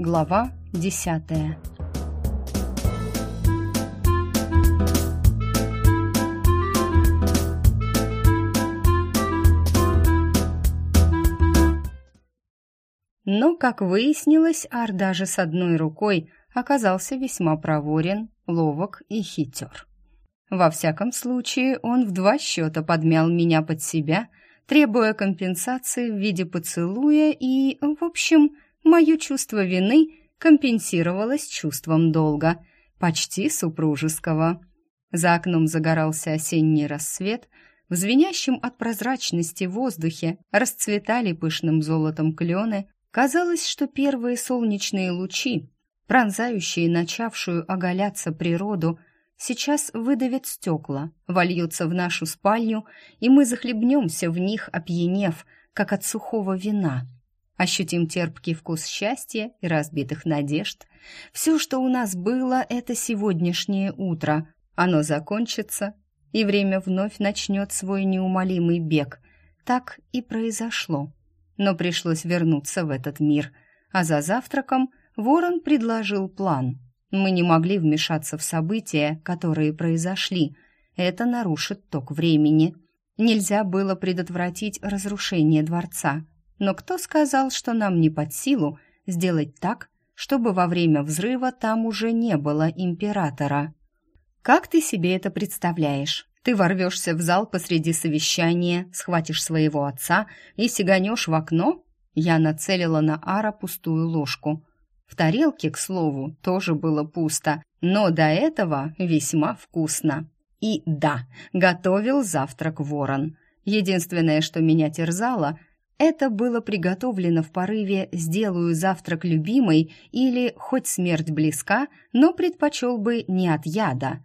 Глава десятая Но, как выяснилось, Ар даже с одной рукой оказался весьма проворен, ловок и хитер. Во всяком случае, он в два счета подмял меня под себя, требуя компенсации в виде поцелуя и, в общем, мое чувство вины компенсировалось чувством долга, почти супружеского. За окном загорался осенний рассвет, в звенящем от прозрачности воздухе расцветали пышным золотом клены, казалось, что первые солнечные лучи, пронзающие начавшую оголяться природу, сейчас выдавят стекла, вольются в нашу спальню, и мы захлебнемся в них, опьянев, как от сухого вина. Ощутим терпкий вкус счастья и разбитых надежд. Все, что у нас было, это сегодняшнее утро. Оно закончится, и время вновь начнет свой неумолимый бег. Так и произошло. Но пришлось вернуться в этот мир. А за завтраком Ворон предложил план. Мы не могли вмешаться в события, которые произошли. Это нарушит ток времени. Нельзя было предотвратить разрушение дворца. Но кто сказал, что нам не под силу сделать так, чтобы во время взрыва там уже не было императора? Как ты себе это представляешь? Ты ворвешься в зал посреди совещания, схватишь своего отца и сиганешь в окно? Я нацелила на Ара пустую ложку. В тарелке, к слову, тоже было пусто, но до этого весьма вкусно. И да, готовил завтрак ворон. Единственное, что меня терзало, это было приготовлено в порыве «сделаю завтрак любимой» или «хоть смерть близка, но предпочел бы не от яда».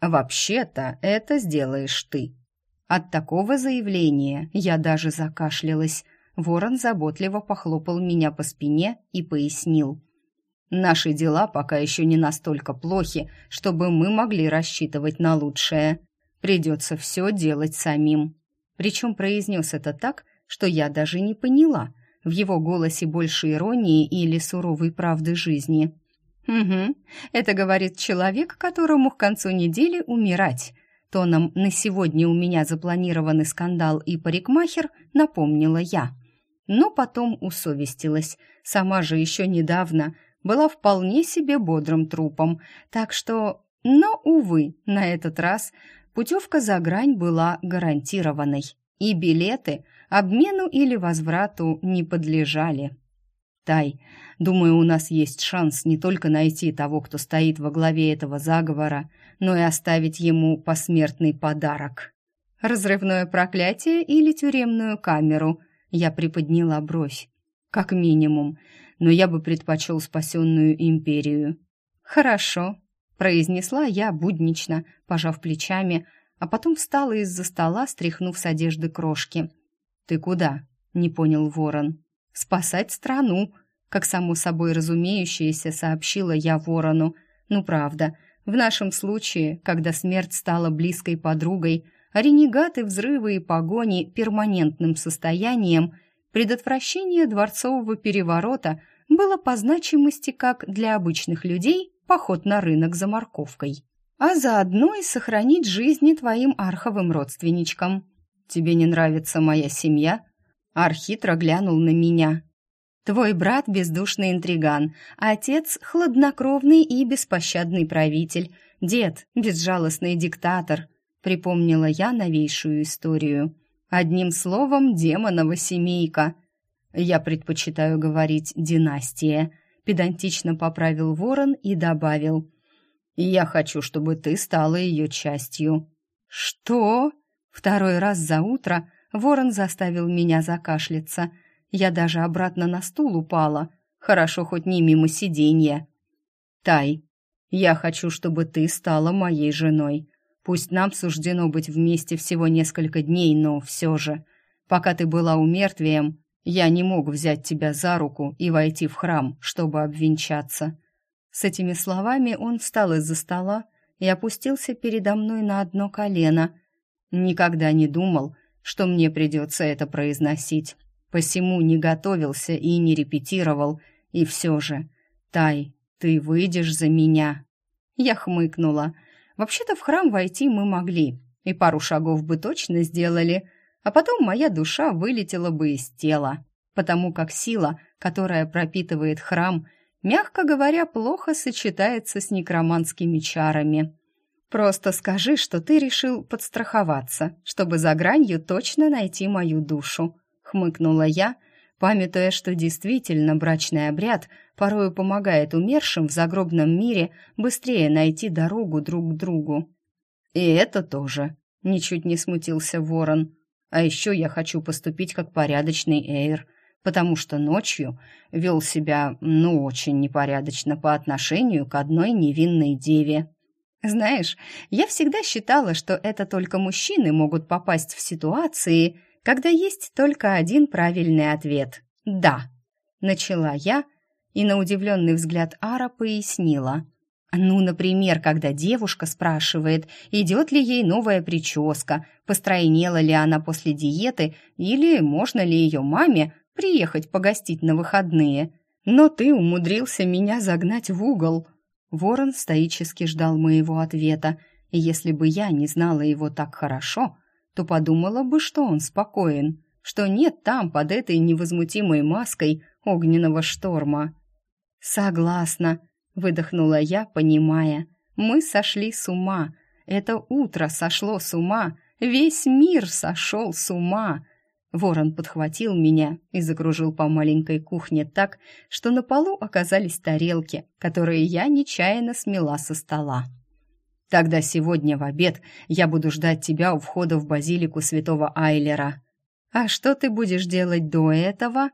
«Вообще-то это сделаешь ты». От такого заявления я даже закашлялась. Ворон заботливо похлопал меня по спине и пояснил. «Наши дела пока еще не настолько плохи, чтобы мы могли рассчитывать на лучшее. Придется все делать самим». Причем произнес это так, что я даже не поняла, в его голосе больше иронии или суровой правды жизни. «Угу, это говорит человек, которому к концу недели умирать», тоном «на сегодня у меня запланированный скандал и парикмахер» напомнила я. Но потом усовестилась, сама же еще недавно была вполне себе бодрым трупом, так что... Но, увы, на этот раз путевка за грань была гарантированной, и билеты обмену или возврату не подлежали. Тай, думаю, у нас есть шанс не только найти того, кто стоит во главе этого заговора, но и оставить ему посмертный подарок. Разрывное проклятие или тюремную камеру? Я приподняла бровь. Как минимум, но я бы предпочел спасенную империю. Хорошо, произнесла я буднично, пожав плечами, а потом встала из-за стола, стряхнув с одежды крошки. «Ты куда?» — не понял ворон. «Спасать страну», — как само собой разумеющееся сообщила я ворону. «Ну, правда, в нашем случае, когда смерть стала близкой подругой, а ренегаты, взрывы и погони перманентным состоянием, предотвращение дворцового переворота было по значимости как для обычных людей поход на рынок за морковкой, а заодно и сохранить жизни твоим арховым родственничкам. «Тебе не нравится моя семья?» Архитро глянул на меня. «Твой брат — бездушный интриган, а отец — хладнокровный и беспощадный правитель, дед — безжалостный диктатор», — припомнила я новейшую историю. Одним словом, демонова семейка. Я предпочитаю говорить «династия», — педантично поправил ворон и добавил. «Я хочу, чтобы ты стала ее частью». «Что?» Второй раз за утро ворон заставил меня закашляться. Я даже обратно на стул упала. Хорошо, хоть не мимо сиденья. «Тай, я хочу, чтобы ты стала моей женой. Пусть нам суждено быть вместе всего несколько дней, но все же. Пока ты была умертвием, я не мог взять тебя за руку и войти в храм, чтобы обвенчаться». С этими словами он встал из-за стола и опустился передо мной на одно колено – Никогда не думал, что мне придется это произносить. Посему не готовился и не репетировал, И все же, Тай, ты выйдешь за меня?» Я хмыкнула. Вообще-то в храм войти мы могли, и пару шагов бы точно сделали, а потом моя душа вылетела бы из тела, потому как сила, которая пропитывает храм, мягко говоря, плохо сочетается с некроманскими чарами. Просто скажи, что ты решил подстраховаться, чтобы за гранью точно найти мою душу, хмыкнула я, памятуя, что действительно брачный обряд порою помогает умершим в загробном мире быстрее найти дорогу друг к другу. «И это тоже», — ничуть не смутился Ворон. «А еще я хочу поступить как порядочный Эйр, потому что ночью вел себя, ну, очень непорядочно по отношению к одной невинной деве». Знаешь, я всегда считала, что это только мужчины могут попасть в ситуации, когда есть только один правильный ответ «да». Начала я и на удивленный взгляд Ара пояснила. Ну, например, когда девушка спрашивает, идет ли ей новая прическа, постройнела ли она после диеты или можно ли ее маме приехать погостить на выходные. Но ты умудрился меня загнать в угол. Ворон стоически ждал моего ответа, и если бы я не знала его так хорошо, то подумала бы, что он спокоен, что нет там, под этой невозмутимой маской, огненного шторма. «Согласна», — выдохнула я, понимая. «Мы сошли с ума. Это утро сошло с ума. Весь мир сошел с ума». Ворон подхватил меня и закружил по маленькой кухне так, что на полу оказались тарелки, которые я нечаянно смела со стола. Тогда сегодня в обед я буду ждать тебя у входа в базилику святого Айлера. А что ты будешь делать до этого?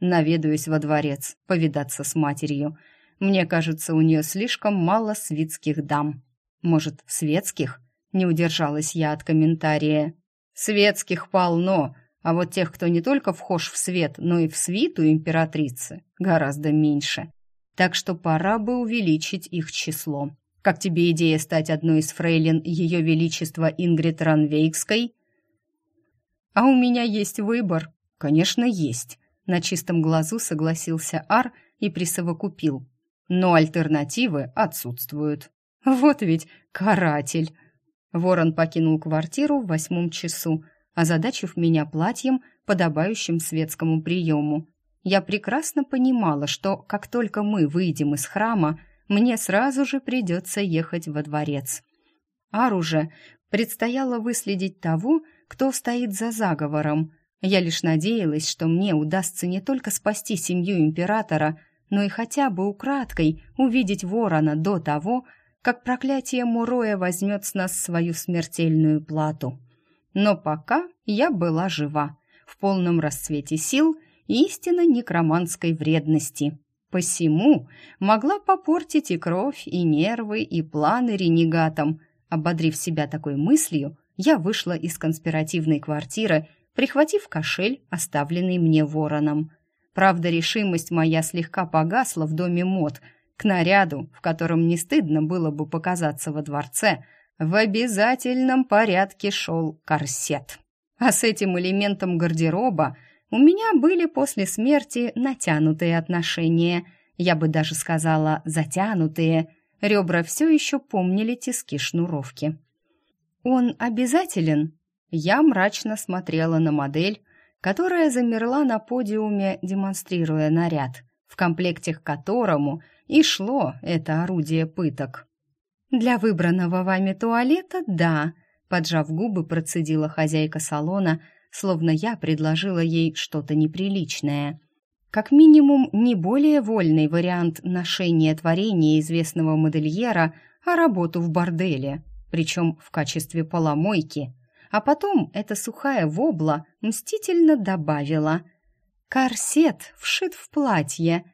Наведаюсь во дворец, повидаться с матерью. Мне кажется, у нее слишком мало светских дам. Может, светских? Не удержалась я от комментария. Светских полно, а вот тех, кто не только вхож в свет, но и в свиту императрицы, гораздо меньше. Так что пора бы увеличить их число. Как тебе идея стать одной из фрейлин Ее Величества Ингрид Ранвейкской? А у меня есть выбор. Конечно, есть. На чистом глазу согласился Ар и присовокупил. Но альтернативы отсутствуют. Вот ведь каратель. Ворон покинул квартиру в восьмом часу, озадачив меня платьем, подобающим светскому приему. Я прекрасно понимала, что как только мы выйдем из храма, мне сразу же придется ехать во дворец. Ару предстояло выследить того, кто стоит за заговором. Я лишь надеялась, что мне удастся не только спасти семью императора, но и хотя бы украдкой увидеть ворона до того, как проклятие Муроя возьмет с нас свою смертельную плату. Но пока я была жива, в полном расцвете сил и истинно некроманской вредности. Посему могла попортить и кровь, и нервы, и планы ренегатам. Ободрив себя такой мыслью, я вышла из конспиративной квартиры, прихватив кошель, оставленный мне вороном. Правда, решимость моя слегка погасла в доме мод. К наряду, в котором не стыдно было бы показаться во дворце, в обязательном порядке шел корсет. А с этим элементом гардероба у меня были после смерти натянутые отношения. Я бы даже сказала затянутые. Ребра все еще помнили тиски шнуровки. «Он обязателен?» Я мрачно смотрела на модель, которая замерла на подиуме, демонстрируя наряд, в комплекте к которому и шло это орудие пыток. «Для выбранного вами туалета – да», – поджав губы, процедила хозяйка салона – словно я предложила ей что-то неприличное. Как минимум, не более вольный вариант ношения творения известного модельера, а работу в борделе, причем в качестве поломойки. А потом эта сухая вобла мстительно добавила «Корсет вшит в платье».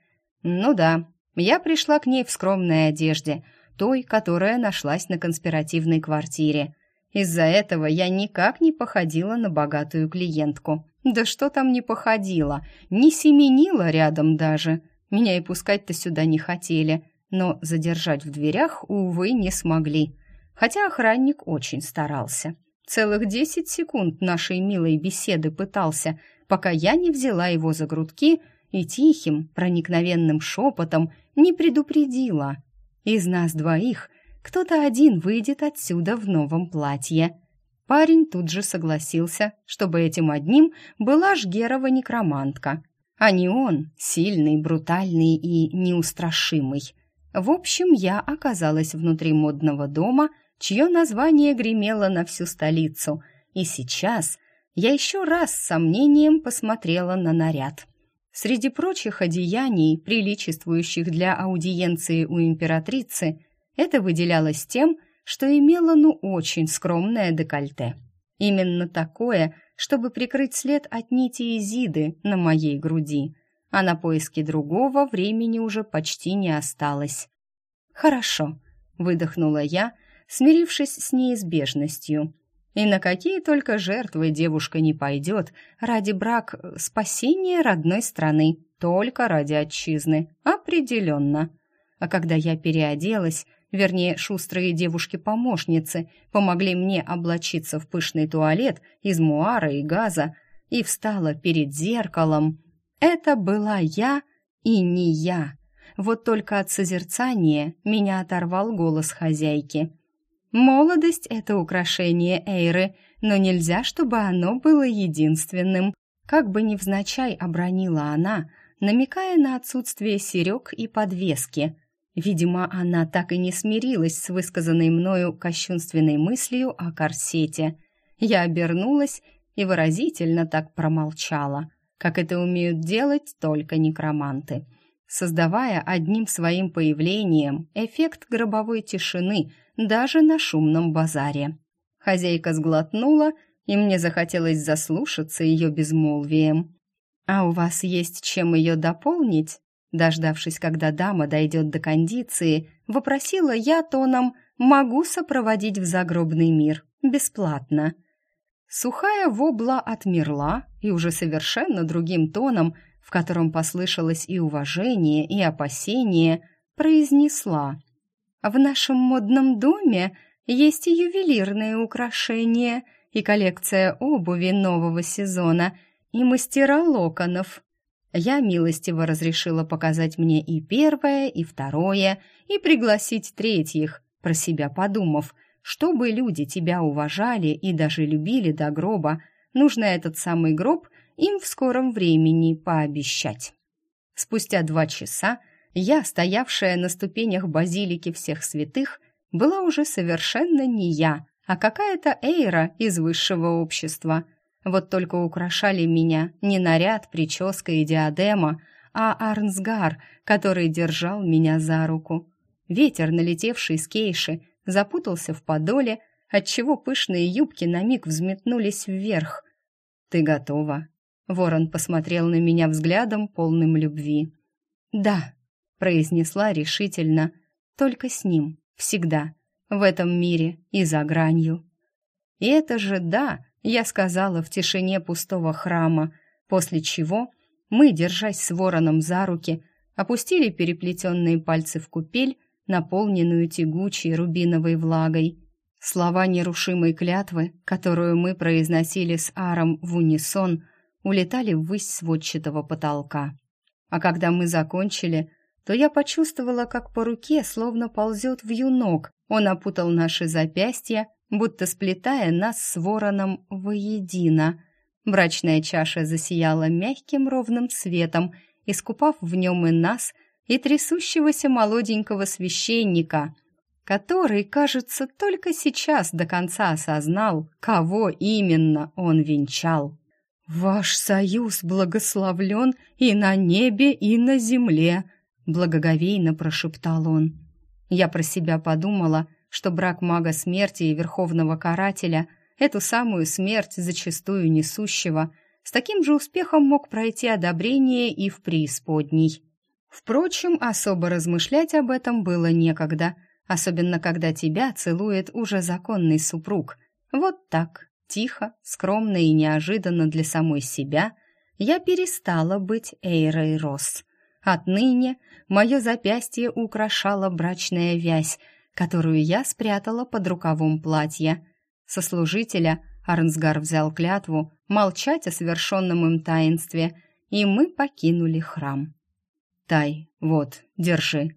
Ну да, я пришла к ней в скромной одежде, той, которая нашлась на конспиративной квартире – из-за этого я никак не походила на богатую клиентку. Да что там не походила, не семенила рядом даже. Меня и пускать-то сюда не хотели, но задержать в дверях, увы, не смогли. Хотя охранник очень старался. Целых десять секунд нашей милой беседы пытался, пока я не взяла его за грудки и тихим, проникновенным шепотом не предупредила. Из нас двоих кто-то один выйдет отсюда в новом платье. Парень тут же согласился, чтобы этим одним была Жгерова некромантка, а не он, сильный, брутальный и неустрашимый. В общем, я оказалась внутри модного дома, чье название гремело на всю столицу, и сейчас я еще раз с сомнением посмотрела на наряд. Среди прочих одеяний, приличествующих для аудиенции у императрицы, это выделялось тем, что имело ну очень скромное декольте. Именно такое, чтобы прикрыть след от нити Изиды на моей груди, а на поиски другого времени уже почти не осталось. «Хорошо», — выдохнула я, смирившись с неизбежностью. И на какие только жертвы девушка не пойдет ради брак спасения родной страны, только ради отчизны, определенно. А когда я переоделась, вернее, шустрые девушки-помощницы помогли мне облачиться в пышный туалет из муара и газа и встала перед зеркалом, это была я и не я. Вот только от созерцания меня оторвал голос хозяйки. Молодость — это украшение Эйры, но нельзя, чтобы оно было единственным. Как бы невзначай обронила она, намекая на отсутствие серег и подвески. Видимо, она так и не смирилась с высказанной мною кощунственной мыслью о корсете. Я обернулась и выразительно так промолчала, как это умеют делать только некроманты — создавая одним своим появлением эффект гробовой тишины даже на шумном базаре. Хозяйка сглотнула, и мне захотелось заслушаться ее безмолвием. «А у вас есть чем ее дополнить?» Дождавшись, когда дама дойдет до кондиции, вопросила я тоном «Могу сопроводить в загробный мир. Бесплатно». Сухая вобла отмерла и уже совершенно другим тоном – в котором послышалось и уважение, и опасение, произнесла. «В нашем модном доме есть и ювелирные украшения, и коллекция обуви нового сезона, и мастера локонов». Я милостиво разрешила показать мне и первое, и второе, и пригласить третьих, про себя подумав, чтобы люди тебя уважали и даже любили до гроба, нужно этот самый гроб им в скором времени пообещать. Спустя два часа я, стоявшая на ступенях базилики всех святых, была уже совершенно не я, а какая-то Эйра из высшего общества. Вот только украшали меня не наряд, прическа и диадема, а Арнсгар, который держал меня за руку. Ветер, налетевший с кейши, запутался в подоле, отчего пышные юбки на миг взметнулись вверх. «Ты готова?» Ворон посмотрел на меня взглядом, полным любви. «Да», — произнесла решительно, — «только с ним, всегда, в этом мире и за гранью». И это же «да» я сказала в тишине пустого храма, после чего мы, держась с вороном за руки, опустили переплетенные пальцы в купель, наполненную тягучей рубиновой влагой. Слова нерушимой клятвы, которую мы произносили с Аром в унисон, улетали ввысь сводчатого потолка. А когда мы закончили, то я почувствовала, как по руке словно ползет вьюнок. Он опутал наши запястья, будто сплетая нас с вороном воедино. Брачная чаша засияла мягким ровным светом, искупав в нем и нас, и трясущегося молоденького священника, который, кажется, только сейчас до конца осознал, кого именно он венчал. «Ваш союз благословлен и на небе, и на земле», — благоговейно прошептал он. Я про себя подумала, что брак мага смерти и верховного карателя, эту самую смерть, зачастую несущего, с таким же успехом мог пройти одобрение и в преисподней. Впрочем, особо размышлять об этом было некогда, особенно когда тебя целует уже законный супруг. Вот так. Тихо, скромно и неожиданно для самой себя я перестала быть Эйрой Росс. Отныне мое запястье украшала брачная вязь, которую я спрятала под рукавом платья. Сослужителя Арнсгар взял клятву молчать о совершенном им таинстве и мы покинули храм. «Тай, вот, держи».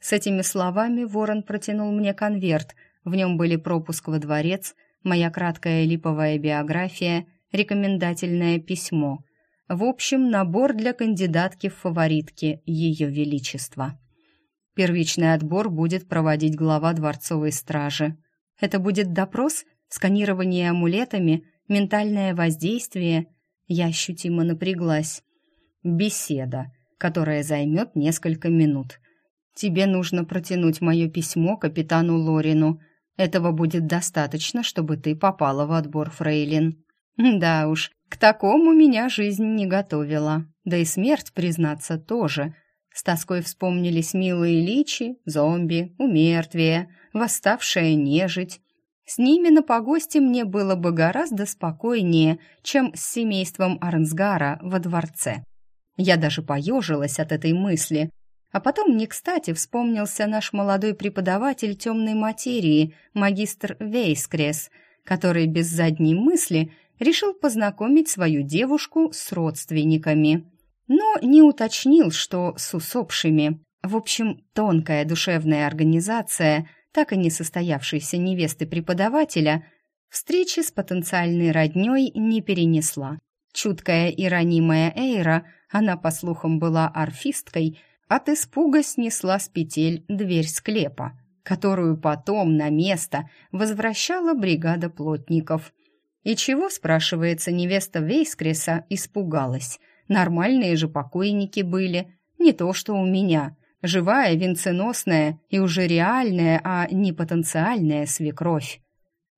С этими словами ворон протянул мне конверт. В нем были пропуск во дворец, моя краткая липовая биография, рекомендательное письмо. В общем, набор для кандидатки в фаворитки Ее Величества. Первичный отбор будет проводить глава дворцовой стражи. Это будет допрос, сканирование амулетами, ментальное воздействие. Я ощутимо напряглась. Беседа которая займет несколько минут. Тебе нужно протянуть мое письмо капитану Лорину. Этого будет достаточно, чтобы ты попала в отбор Фрейлин. Да уж, к такому меня жизнь не готовила. Да и смерть, признаться, тоже. С тоской вспомнились милые личи, зомби, умертвие, восставшая нежить. С ними на погосте мне было бы гораздо спокойнее, чем с семейством Арнсгара во дворце. Я даже поежилась от этой мысли. А потом не кстати вспомнился наш молодой преподаватель темной материи, магистр Вейскрес, который без задней мысли решил познакомить свою девушку с родственниками. Но не уточнил, что с усопшими. В общем, тонкая душевная организация, так и не состоявшейся невесты преподавателя, встречи с потенциальной роднёй не перенесла. Чуткая и ранимая Эйра она, по слухам, была арфисткой, от испуга снесла с петель дверь склепа, которую потом на место возвращала бригада плотников. И чего, спрашивается, невеста Вейскреса испугалась? Нормальные же покойники были, не то что у меня, живая, венценосная и уже реальная, а не потенциальная свекровь.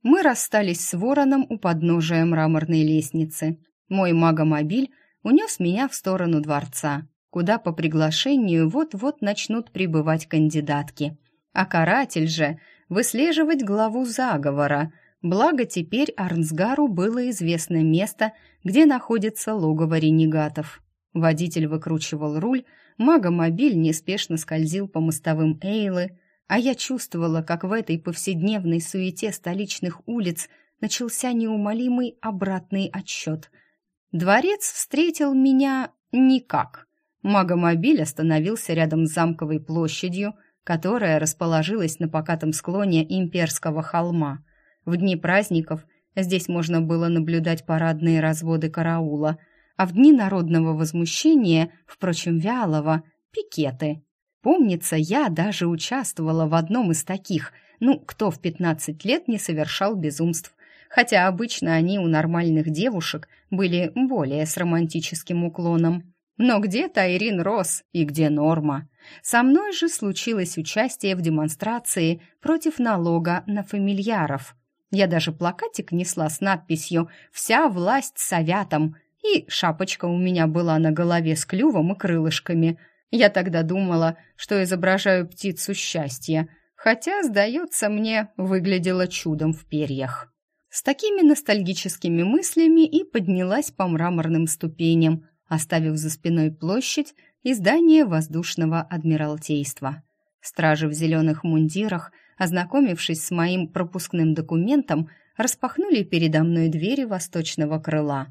Мы расстались с вороном у подножия мраморной лестницы. Мой магомобиль унес меня в сторону дворца, куда по приглашению вот-вот начнут прибывать кандидатки. А каратель же выслеживать главу заговора. Благо теперь Арнсгару было известно место, где находится логово ренегатов. Водитель выкручивал руль, магомобиль неспешно скользил по мостовым Эйлы, а я чувствовала, как в этой повседневной суете столичных улиц начался неумолимый обратный отсчет – Дворец встретил меня никак. Магомобиль остановился рядом с замковой площадью, которая расположилась на покатом склоне имперского холма. В дни праздников здесь можно было наблюдать парадные разводы караула, а в дни народного возмущения, впрочем, вялого, пикеты. Помнится, я даже участвовала в одном из таких, ну, кто в 15 лет не совершал безумств хотя обычно они у нормальных девушек были более с романтическим уклоном. Но где Тайрин Росс и где Норма? Со мной же случилось участие в демонстрации против налога на фамильяров. Я даже плакатик несла с надписью «Вся власть советом», и шапочка у меня была на голове с клювом и крылышками. Я тогда думала, что изображаю птицу счастья, хотя, сдается мне, выглядела чудом в перьях. С такими ностальгическими мыслями и поднялась по мраморным ступеням, оставив за спиной площадь и здание воздушного адмиралтейства. Стражи в зеленых мундирах, ознакомившись с моим пропускным документом, распахнули передо мной двери восточного крыла.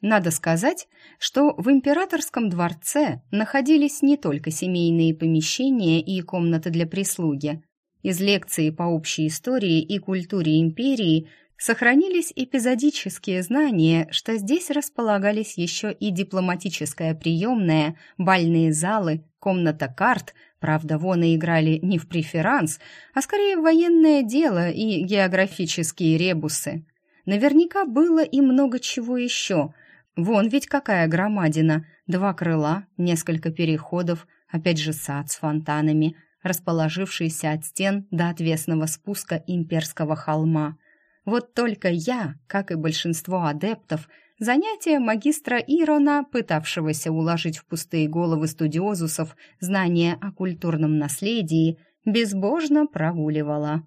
Надо сказать, что в императорском дворце находились не только семейные помещения и комнаты для прислуги. Из лекции по общей истории и культуре империи – Сохранились эпизодические знания, что здесь располагались еще и дипломатическая приемная, бальные залы, комната карт, правда, вон и играли не в преферанс, а скорее в военное дело и географические ребусы. Наверняка было и много чего еще. Вон ведь какая громадина, два крыла, несколько переходов, опять же сад с фонтанами, расположившийся от стен до отвесного спуска имперского холма – вот только я, как и большинство адептов, занятия магистра Ирона, пытавшегося уложить в пустые головы студиозусов знания о культурном наследии, безбожно прогуливала.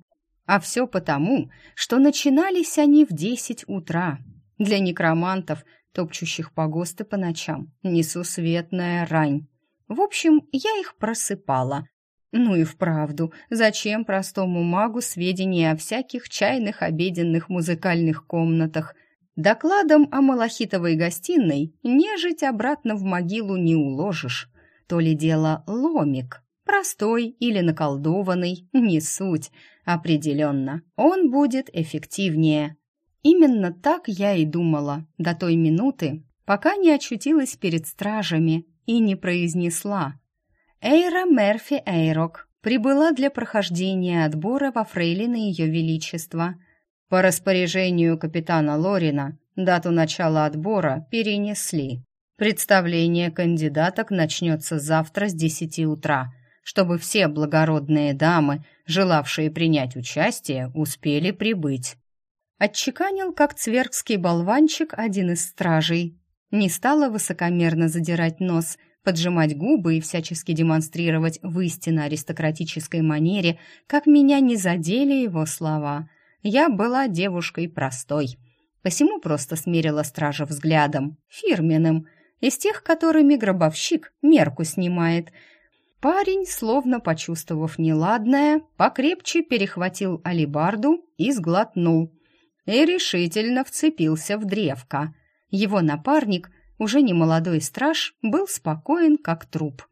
А все потому, что начинались они в десять утра. Для некромантов, топчущих погосты по ночам, несусветная рань. В общем, я их просыпала, ну и вправду, зачем простому магу сведения о всяких чайных, обеденных, музыкальных комнатах? Докладом о малахитовой гостиной нежить обратно в могилу не уложишь. То ли дело ломик, простой или наколдованный, не суть. Определенно, он будет эффективнее. Именно так я и думала до той минуты, пока не очутилась перед стражами и не произнесла. Эйра Мерфи Эйрок прибыла для прохождения отбора во фрейлины Ее Величества. По распоряжению капитана Лорина дату начала отбора перенесли. Представление кандидаток начнется завтра с десяти утра, чтобы все благородные дамы, желавшие принять участие, успели прибыть. Отчеканил, как цвергский болванчик, один из стражей. Не стала высокомерно задирать нос – поджимать губы и всячески демонстрировать в истинно аристократической манере, как меня не задели его слова. Я была девушкой простой, посему просто смерила стража взглядом, фирменным, из тех, которыми гробовщик мерку снимает. Парень, словно почувствовав неладное, покрепче перехватил алибарду и сглотнул. И решительно вцепился в древко. Его напарник — уже не молодой страж, был спокоен, как труп.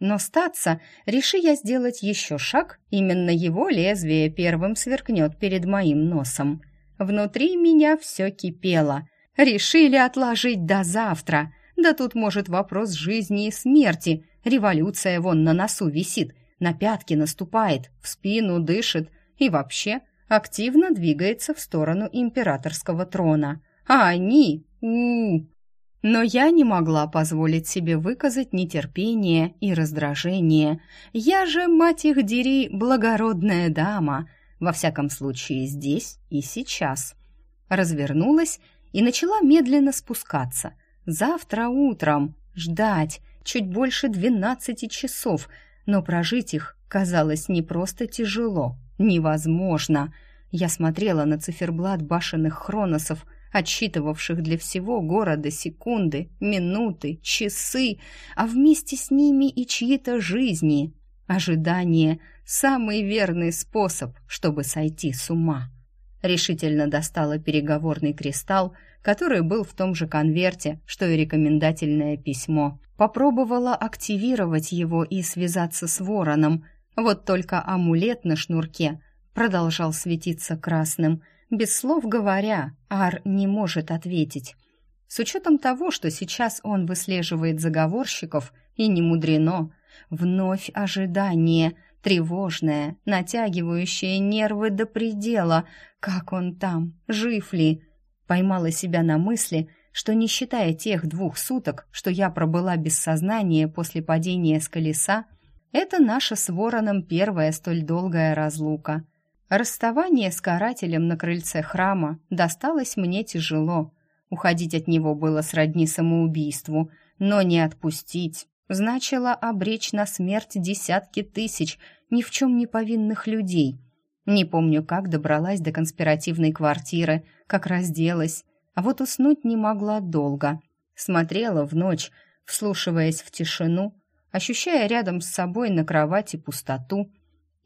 Но статься, реши я сделать еще шаг, именно его лезвие первым сверкнет перед моим носом. Внутри меня все кипело. Решили отложить до завтра. Да тут, может, вопрос жизни и смерти. Революция вон на носу висит, на пятки наступает, в спину дышит и вообще активно двигается в сторону императорского трона. А они... у, -у, -у но я не могла позволить себе выказать нетерпение и раздражение. Я же, мать их дери, благородная дама, во всяком случае здесь и сейчас. Развернулась и начала медленно спускаться. Завтра утром ждать чуть больше двенадцати часов, но прожить их казалось не просто тяжело, невозможно. Я смотрела на циферблат башенных хроносов, отсчитывавших для всего города секунды, минуты, часы, а вместе с ними и чьи-то жизни. Ожидание — самый верный способ, чтобы сойти с ума. Решительно достала переговорный кристалл, который был в том же конверте, что и рекомендательное письмо. Попробовала активировать его и связаться с вороном, вот только амулет на шнурке продолжал светиться красным — без слов говоря, Ар не может ответить. С учетом того, что сейчас он выслеживает заговорщиков, и не мудрено, вновь ожидание, тревожное, натягивающее нервы до предела. Как он там? Жив ли? Поймала себя на мысли, что не считая тех двух суток, что я пробыла без сознания после падения с колеса, это наша с Вороном первая столь долгая разлука. Расставание с карателем на крыльце храма досталось мне тяжело. Уходить от него было сродни самоубийству, но не отпустить значило обречь на смерть десятки тысяч ни в чем не повинных людей. Не помню, как добралась до конспиративной квартиры, как разделась, а вот уснуть не могла долго. Смотрела в ночь, вслушиваясь в тишину, ощущая рядом с собой на кровати пустоту,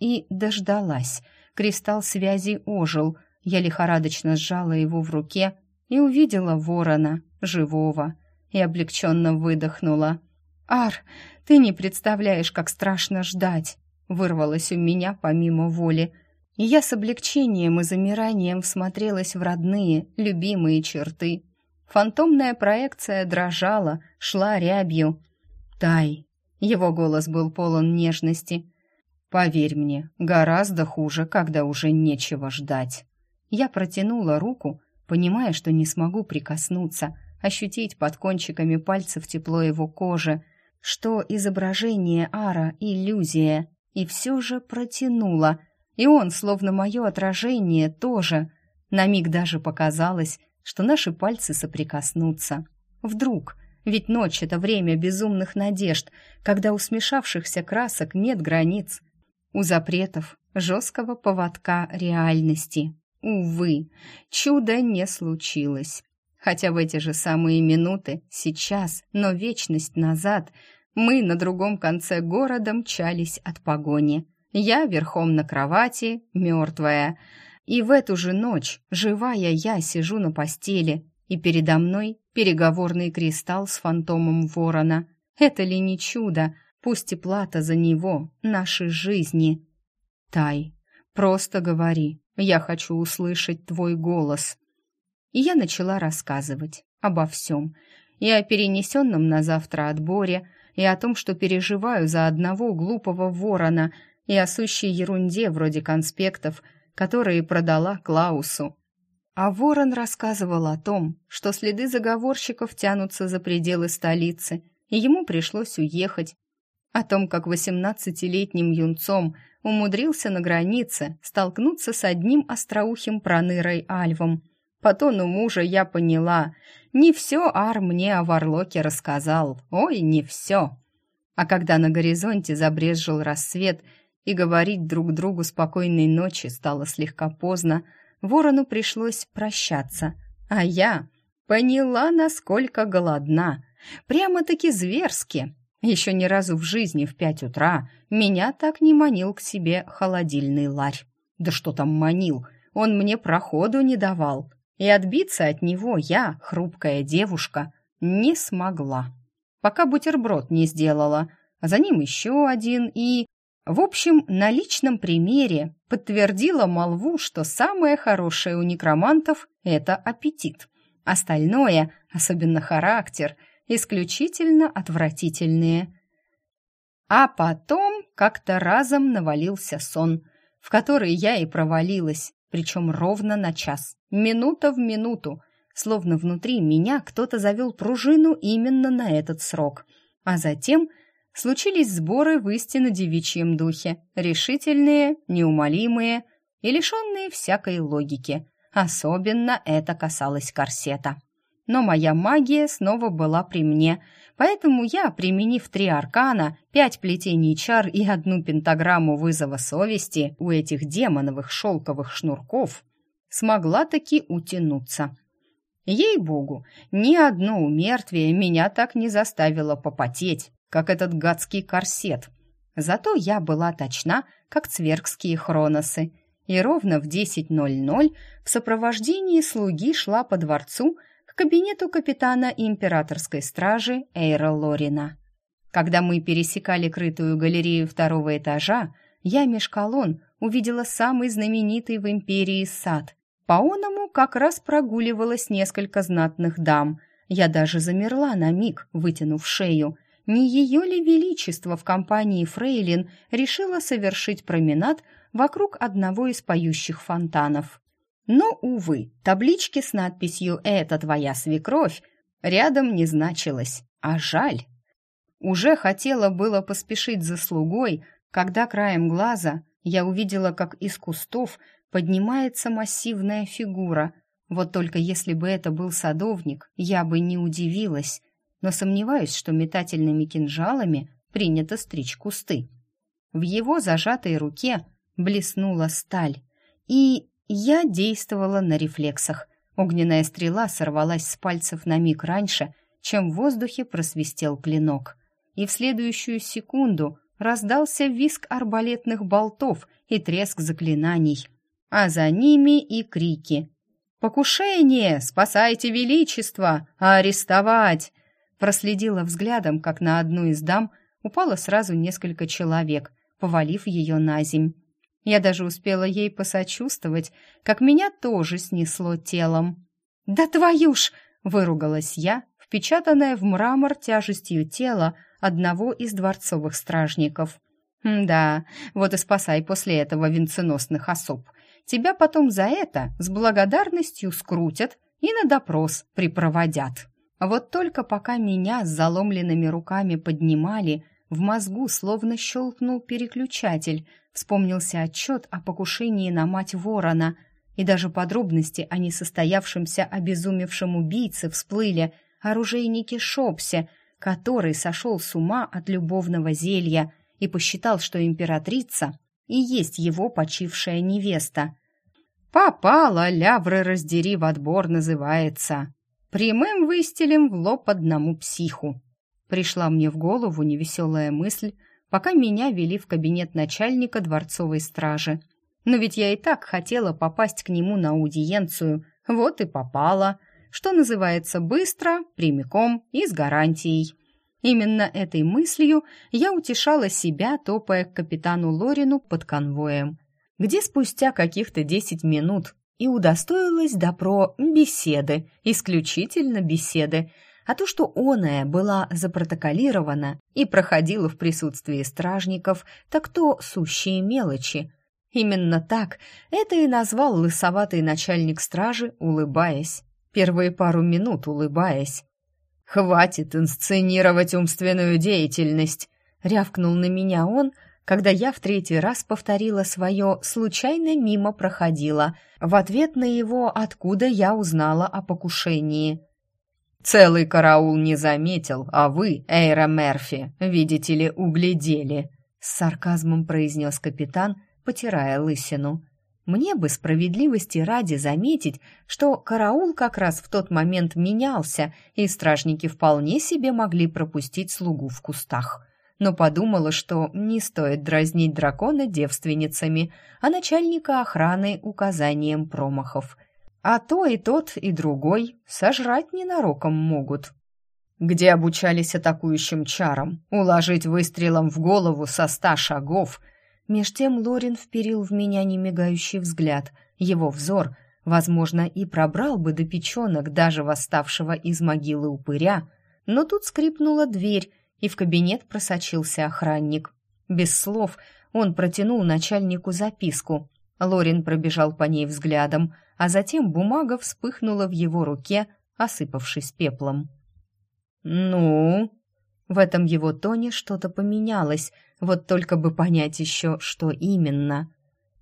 и дождалась — Кристалл связи ожил. Я лихорадочно сжала его в руке и увидела ворона, живого, и облегченно выдохнула. «Ар, ты не представляешь, как страшно ждать!» вырвалось у меня помимо воли. И я с облегчением и замиранием всмотрелась в родные, любимые черты. Фантомная проекция дрожала, шла рябью. «Тай!» Его голос был полон нежности. Поверь мне, гораздо хуже, когда уже нечего ждать. Я протянула руку, понимая, что не смогу прикоснуться, ощутить под кончиками пальцев тепло его кожи, что изображение Ара — иллюзия, и все же протянула, и он, словно мое отражение, тоже. На миг даже показалось, что наши пальцы соприкоснутся. Вдруг, ведь ночь — это время безумных надежд, когда у смешавшихся красок нет границ — у запретов жесткого поводка реальности. Увы, чуда не случилось. Хотя в эти же самые минуты, сейчас, но вечность назад, мы на другом конце города мчались от погони. Я верхом на кровати, мертвая. И в эту же ночь, живая я, сижу на постели и передо мной переговорный кристалл с фантомом ворона. Это ли не чудо? Пусть и плата за него, наши жизни. Тай, просто говори, я хочу услышать твой голос. И я начала рассказывать обо всем. И о перенесенном на завтра отборе, и о том, что переживаю за одного глупого ворона, и о сущей ерунде вроде конспектов, которые продала Клаусу. А ворон рассказывал о том, что следы заговорщиков тянутся за пределы столицы, и ему пришлось уехать. О том, как восемнадцатилетним юнцом умудрился на границе столкнуться с одним остроухим пронырой Альвом. По тону мужа я поняла, не все Ар мне о Варлоке рассказал, ой, не все. А когда на горизонте забрезжил рассвет и говорить друг другу спокойной ночи стало слегка поздно, ворону пришлось прощаться, а я поняла, насколько голодна. Прямо-таки зверски. Еще ни разу в жизни в пять утра меня так не манил к себе холодильный ларь. Да что там манил, он мне проходу не давал. И отбиться от него я, хрупкая девушка, не смогла. Пока бутерброд не сделала, а за ним еще один и... В общем, на личном примере подтвердила молву, что самое хорошее у некромантов – это аппетит. Остальное, особенно характер, исключительно отвратительные. А потом как-то разом навалился сон, в который я и провалилась, причем ровно на час, минута в минуту, словно внутри меня кто-то завел пружину именно на этот срок, а затем – случились сборы в истинно девичьем духе, решительные, неумолимые и лишенные всякой логики. Особенно это касалось корсета. Но моя магия снова была при мне, поэтому я, применив три аркана, пять плетений чар и одну пентаграмму вызова совести у этих демоновых шелковых шнурков, смогла таки утянуться. Ей-богу, ни одно умертвие меня так не заставило попотеть, как этот гадский корсет. Зато я была точна, как цвергские хроносы, и ровно в 10.00 в сопровождении слуги шла по дворцу кабинету капитана императорской стражи Эйра Лорина. Когда мы пересекали крытую галерею второго этажа, я меж колонн увидела самый знаменитый в империи сад. По оному как раз прогуливалось несколько знатных дам. Я даже замерла на миг, вытянув шею – не ее ли величество в компании Фрейлин решило совершить променад вокруг одного из поющих фонтанов. Но, увы, таблички с надписью «Это твоя свекровь» рядом не значилось, а жаль. Уже хотела было поспешить за слугой, когда краем глаза я увидела, как из кустов поднимается массивная фигура. Вот только если бы это был садовник, я бы не удивилась но сомневаюсь, что метательными кинжалами принято стричь кусты. В его зажатой руке блеснула сталь, и я действовала на рефлексах. Огненная стрела сорвалась с пальцев на миг раньше, чем в воздухе просвистел клинок. И в следующую секунду раздался визг арбалетных болтов и треск заклинаний, а за ними и крики. «Покушение! Спасайте величество! Арестовать! проследила взглядом, как на одну из дам упало сразу несколько человек, повалив ее на земь. Я даже успела ей посочувствовать, как меня тоже снесло телом. «Да твою ж!» — выругалась я, впечатанная в мрамор тяжестью тела одного из дворцовых стражников. «Да, вот и спасай после этого венценосных особ. Тебя потом за это с благодарностью скрутят и на допрос припроводят». Вот только пока меня с заломленными руками поднимали, в мозгу словно щелкнул переключатель, вспомнился отчет о покушении на мать ворона, и даже подробности о несостоявшемся обезумевшем убийце всплыли, оружейнике Шопсе, который сошел с ума от любовного зелья и посчитал, что императрица и есть его почившая невеста. «Попала, лявры раздери в отбор называется», Прямым выстелем в лоб одному психу. Пришла мне в голову невеселая мысль, пока меня вели в кабинет начальника дворцовой стражи. Но ведь я и так хотела попасть к нему на аудиенцию, вот и попала. что называется быстро, прямиком и с гарантией. Именно этой мыслью я утешала себя, топая к капитану Лорину под конвоем, где спустя каких-то десять минут и удостоилась допро беседы, исключительно беседы, а то, что оная была запротоколирована и проходила в присутствии стражников, так то сущие мелочи. Именно так это и назвал лысоватый начальник стражи, улыбаясь. Первые пару минут улыбаясь. «Хватит инсценировать умственную деятельность!» — рявкнул на меня он, когда я в третий раз повторила свое «случайно мимо проходила» в ответ на его «откуда я узнала о покушении». «Целый караул не заметил, а вы, Эйра Мерфи, видите ли, углядели», — с сарказмом произнес капитан, потирая лысину. Мне бы справедливости ради заметить, что караул как раз в тот момент менялся, и стражники вполне себе могли пропустить слугу в кустах. Но подумала, что не стоит дразнить дракона девственницами, а начальника охраны указанием промахов. А то и тот, и другой сожрать ненароком могут. Где обучались атакующим чарам? Уложить выстрелом в голову со ста шагов — Меж тем Лорин вперил в меня немигающий взгляд. Его взор, возможно, и пробрал бы до печенок даже восставшего из могилы упыря, но тут скрипнула дверь, и в кабинет просочился охранник. Без слов он протянул начальнику записку. Лорин пробежал по ней взглядом, а затем бумага вспыхнула в его руке, осыпавшись пеплом. «Ну?» В этом его тоне что-то поменялось, вот только бы понять еще, что именно.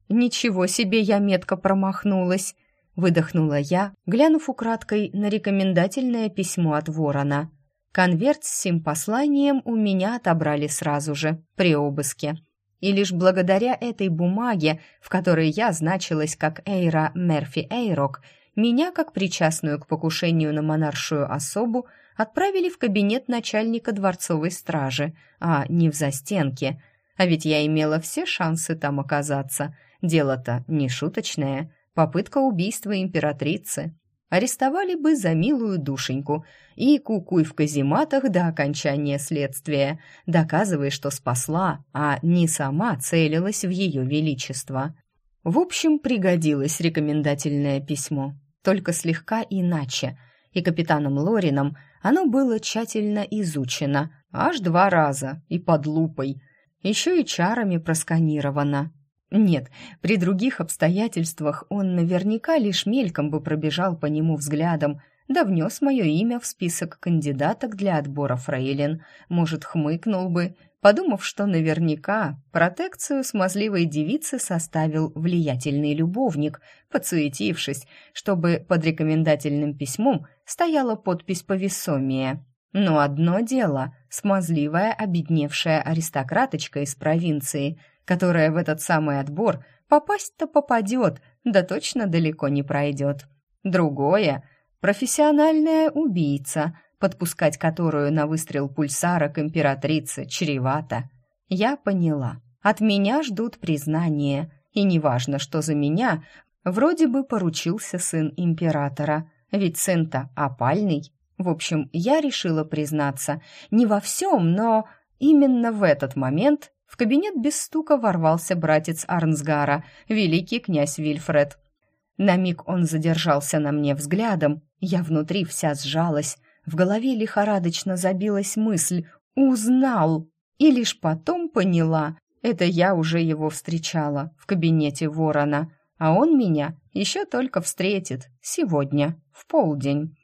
«Ничего себе я метко промахнулась!» — выдохнула я, глянув украдкой на рекомендательное письмо от ворона. Конверт с сим посланием у меня отобрали сразу же, при обыске. И лишь благодаря этой бумаге, в которой я значилась как Эйра Мерфи Эйрок, меня, как причастную к покушению на монаршую особу, отправили в кабинет начальника дворцовой стражи, а не в застенке. А ведь я имела все шансы там оказаться. Дело-то не шуточное. Попытка убийства императрицы. Арестовали бы за милую душеньку и кукуй в казематах до окончания следствия, доказывая, что спасла, а не сама целилась в ее величество. В общем, пригодилось рекомендательное письмо, только слегка иначе, и капитаном Лорином оно было тщательно изучено, аж два раза, и под лупой, еще и чарами просканировано. Нет, при других обстоятельствах он наверняка лишь мельком бы пробежал по нему взглядом, да внес мое имя в список кандидаток для отбора фрейлин, может, хмыкнул бы, подумав, что наверняка протекцию смазливой девицы составил влиятельный любовник, подсуетившись, чтобы под рекомендательным письмом стояла подпись повесомее. Но одно дело — смазливая, обедневшая аристократочка из провинции, которая в этот самый отбор попасть-то попадет, да точно далеко не пройдет. Другое — профессиональная убийца — подпускать которую на выстрел пульсара к императрице чревато. Я поняла. От меня ждут признания, и неважно, что за меня, вроде бы поручился сын императора, ведь сын-то опальный. В общем, я решила признаться не во всем, но именно в этот момент в кабинет без стука ворвался братец Арнсгара, великий князь Вильфред. На миг он задержался на мне взглядом, я внутри вся сжалась, в голове лихорадочно забилась мысль «Узнал!» И лишь потом поняла, это я уже его встречала в кабинете ворона, а он меня еще только встретит сегодня, в полдень.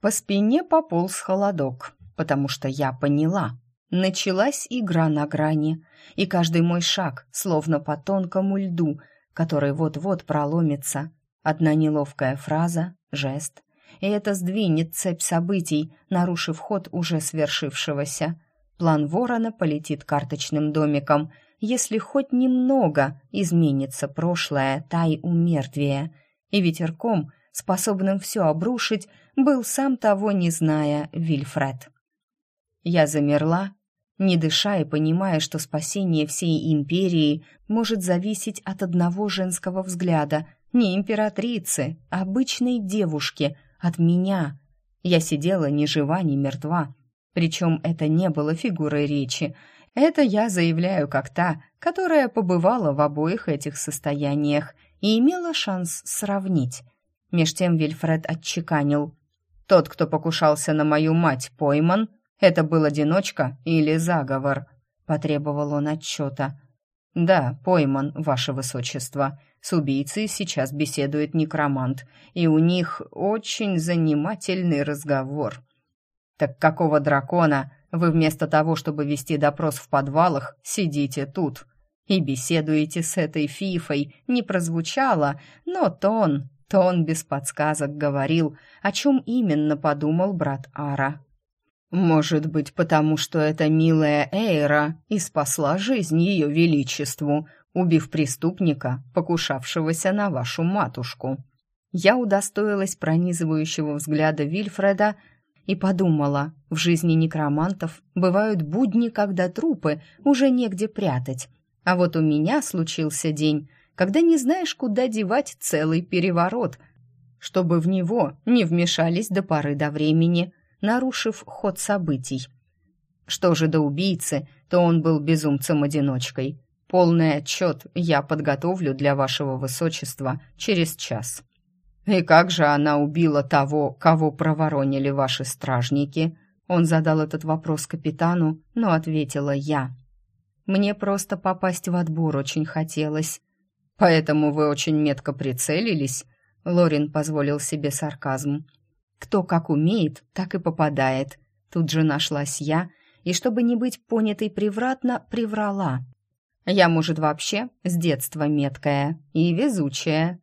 По спине пополз холодок, потому что я поняла. Началась игра на грани, и каждый мой шаг словно по тонкому льду, который вот-вот проломится. Одна неловкая фраза, жест, и это сдвинет цепь событий, нарушив ход уже свершившегося. План ворона полетит карточным домиком, если хоть немного изменится прошлое тай у мертвия. И ветерком, способным все обрушить, был сам того не зная Вильфред. Я замерла, не дыша и понимая, что спасение всей империи может зависеть от одного женского взгляда, не императрицы, а обычной девушки — от меня. Я сидела ни жива, ни мертва. Причем это не было фигурой речи. Это я заявляю как та, которая побывала в обоих этих состояниях и имела шанс сравнить. Меж тем Вильфред отчеканил. «Тот, кто покушался на мою мать, пойман. Это был одиночка или заговор?» Потребовал он отчета. «Да, пойман, ваше высочество. С убийцей сейчас беседует некромант, и у них очень занимательный разговор». «Так какого дракона вы вместо того, чтобы вести допрос в подвалах, сидите тут?» и беседуете с этой фифой, не прозвучало, но тон, тон без подсказок говорил, о чем именно подумал брат Ара. «Может быть, потому что эта милая Эйра и спасла жизнь ее величеству, убив преступника, покушавшегося на вашу матушку». Я удостоилась пронизывающего взгляда Вильфреда и подумала, в жизни некромантов бывают будни, когда трупы уже негде прятать, а вот у меня случился день, когда не знаешь, куда девать целый переворот, чтобы в него не вмешались до поры до времени, нарушив ход событий. Что же до убийцы, то он был безумцем-одиночкой. Полный отчет я подготовлю для вашего высочества через час. И как же она убила того, кого проворонили ваши стражники? Он задал этот вопрос капитану, но ответила я. Мне просто попасть в отбор очень хотелось. Поэтому вы очень метко прицелились, Лорин позволил себе сарказм. Кто как умеет, так и попадает. Тут же нашлась я, и чтобы не быть понятой превратно, приврала. Я, может, вообще с детства меткая и везучая.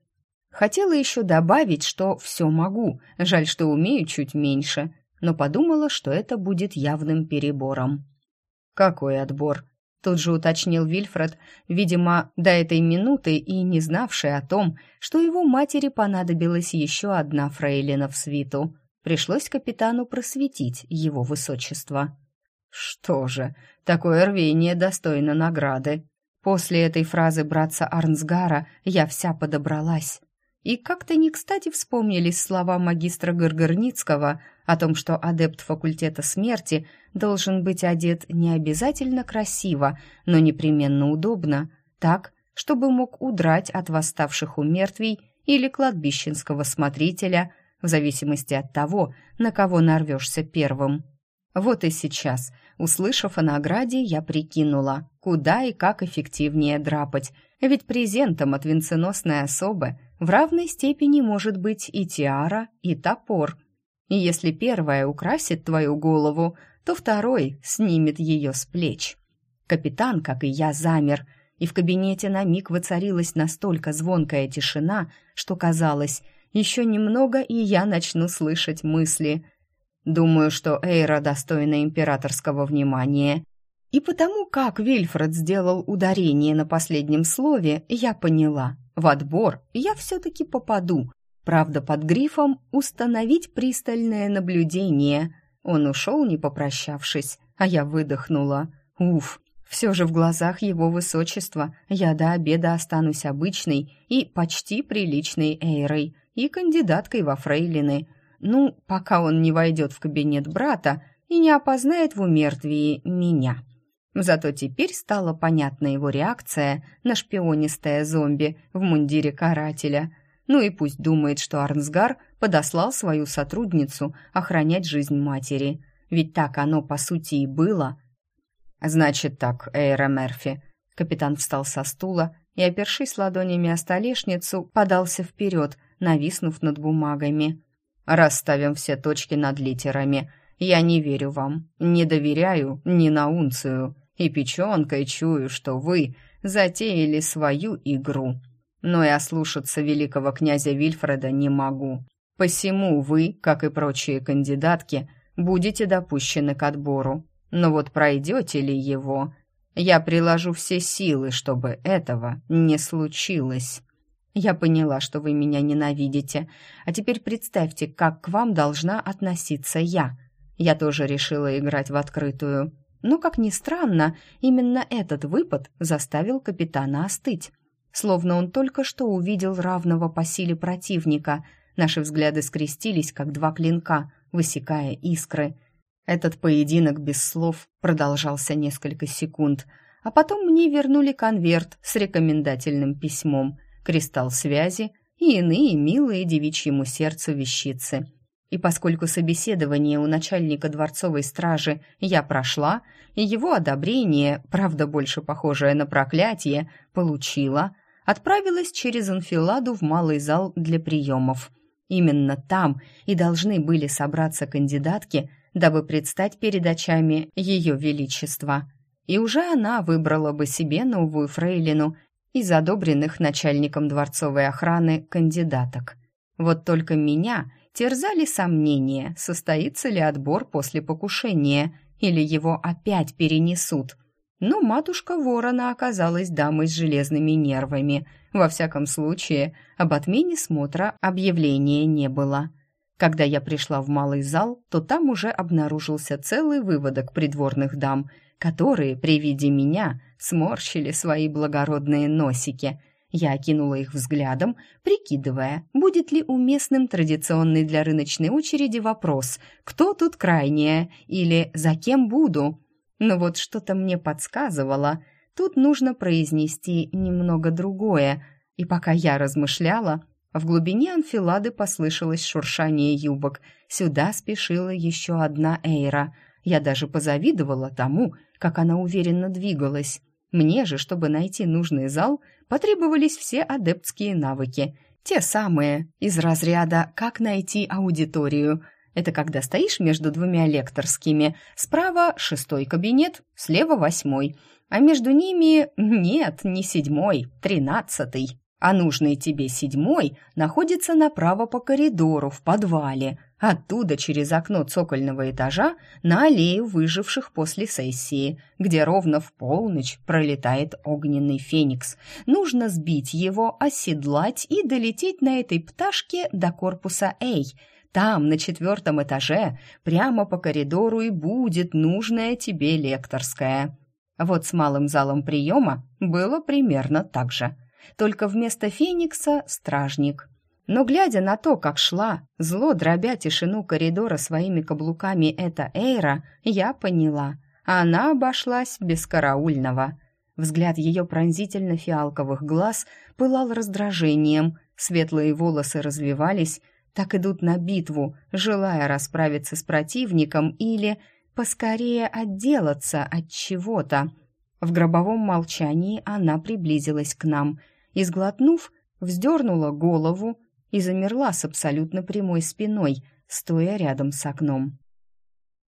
Хотела еще добавить, что все могу, жаль, что умею чуть меньше, но подумала, что это будет явным перебором. «Какой отбор?» Тут же уточнил Вильфред, видимо, до этой минуты и не знавший о том, что его матери понадобилась еще одна фрейлина в свиту. Пришлось капитану просветить его высочество. Что же, такое рвение достойно награды. После этой фразы братца Арнсгара я вся подобралась. И как-то не кстати вспомнились слова магистра Горгорницкого о том, что адепт факультета смерти должен быть одет не обязательно красиво, но непременно удобно, так, чтобы мог удрать от восставших у мертвей или кладбищенского смотрителя, в зависимости от того, на кого нарвешься первым. Вот и сейчас, услышав о награде, я прикинула, куда и как эффективнее драпать, ведь презентом от венценосной особы в равной степени может быть и тиара, и топор. И если первая украсит твою голову, то второй снимет ее с плеч. Капитан, как и я, замер, и в кабинете на миг воцарилась настолько звонкая тишина, что казалось, еще немного, и я начну слышать мысли. Думаю, что Эйра достойна императорского внимания. И потому, как Вильфред сделал ударение на последнем слове, я поняла. В отбор я все-таки попаду. Правда, под грифом «Установить пристальное наблюдение». Он ушел, не попрощавшись, а я выдохнула. Уф, все же в глазах его высочества я до обеда останусь обычной и почти приличной Эйрой и кандидаткой во фрейлины. Ну, пока он не войдет в кабинет брата и не опознает в умертвии меня. Зато теперь стала понятна его реакция на шпионистое зомби в мундире карателя. Ну и пусть думает, что Арнсгар подослал свою сотрудницу охранять жизнь матери. Ведь так оно, по сути, и было. «Значит так, Эйра Мерфи». Капитан встал со стула и, опершись ладонями о столешницу, подался вперед, нависнув над бумагами. «Расставим все точки над литерами. Я не верю вам, не доверяю ни на унцию и печенкой чую, что вы затеяли свою игру. Но и ослушаться великого князя Вильфреда не могу. Посему вы, как и прочие кандидатки, будете допущены к отбору. Но вот пройдете ли его, я приложу все силы, чтобы этого не случилось. Я поняла, что вы меня ненавидите, а теперь представьте, как к вам должна относиться я. Я тоже решила играть в открытую. Но, как ни странно, именно этот выпад заставил капитана остыть. Словно он только что увидел равного по силе противника, Наши взгляды скрестились, как два клинка, высекая искры. Этот поединок без слов продолжался несколько секунд, а потом мне вернули конверт с рекомендательным письмом, кристалл связи и иные милые девичьему сердцу вещицы. И поскольку собеседование у начальника дворцовой стражи я прошла, и его одобрение, правда больше похожее на проклятие, получила, отправилась через анфиладу в малый зал для приемов. Именно там и должны были собраться кандидатки, дабы предстать перед очами Ее Величества. И уже она выбрала бы себе новую фрейлину из одобренных начальником дворцовой охраны кандидаток. Вот только меня терзали сомнения, состоится ли отбор после покушения, или его опять перенесут. Но матушка ворона оказалась дамой с железными нервами. Во всяком случае, об отмене смотра объявления не было. Когда я пришла в малый зал, то там уже обнаружился целый выводок придворных дам, которые при виде меня сморщили свои благородные носики – я окинула их взглядом, прикидывая, будет ли уместным традиционный для рыночной очереди вопрос «Кто тут крайняя?» или «За кем буду?». Но вот что-то мне подсказывало, тут нужно произнести немного другое, и пока я размышляла, в глубине анфилады послышалось шуршание юбок. Сюда спешила еще одна Эйра. Я даже позавидовала тому, как она уверенно двигалась. Мне же, чтобы найти нужный зал, потребовались все адептские навыки. Те самые, из разряда «как найти аудиторию». Это когда стоишь между двумя лекторскими. Справа шестой кабинет, слева восьмой. А между ними нет, не седьмой, тринадцатый а нужный тебе седьмой находится направо по коридору в подвале, оттуда через окно цокольного этажа на аллею выживших после сессии, где ровно в полночь пролетает огненный феникс. Нужно сбить его, оседлать и долететь на этой пташке до корпуса Эй. Там, на четвертом этаже, прямо по коридору и будет нужная тебе лекторская. Вот с малым залом приема было примерно так же – только вместо Феникса — стражник. Но глядя на то, как шла, зло дробя тишину коридора своими каблуками эта Эйра, я поняла. Она обошлась без караульного. Взгляд ее пронзительно-фиалковых глаз пылал раздражением, светлые волосы развивались, так идут на битву, желая расправиться с противником или поскорее отделаться от чего-то. В гробовом молчании она приблизилась к нам — и, сглотнув, вздернула голову и замерла с абсолютно прямой спиной, стоя рядом с окном.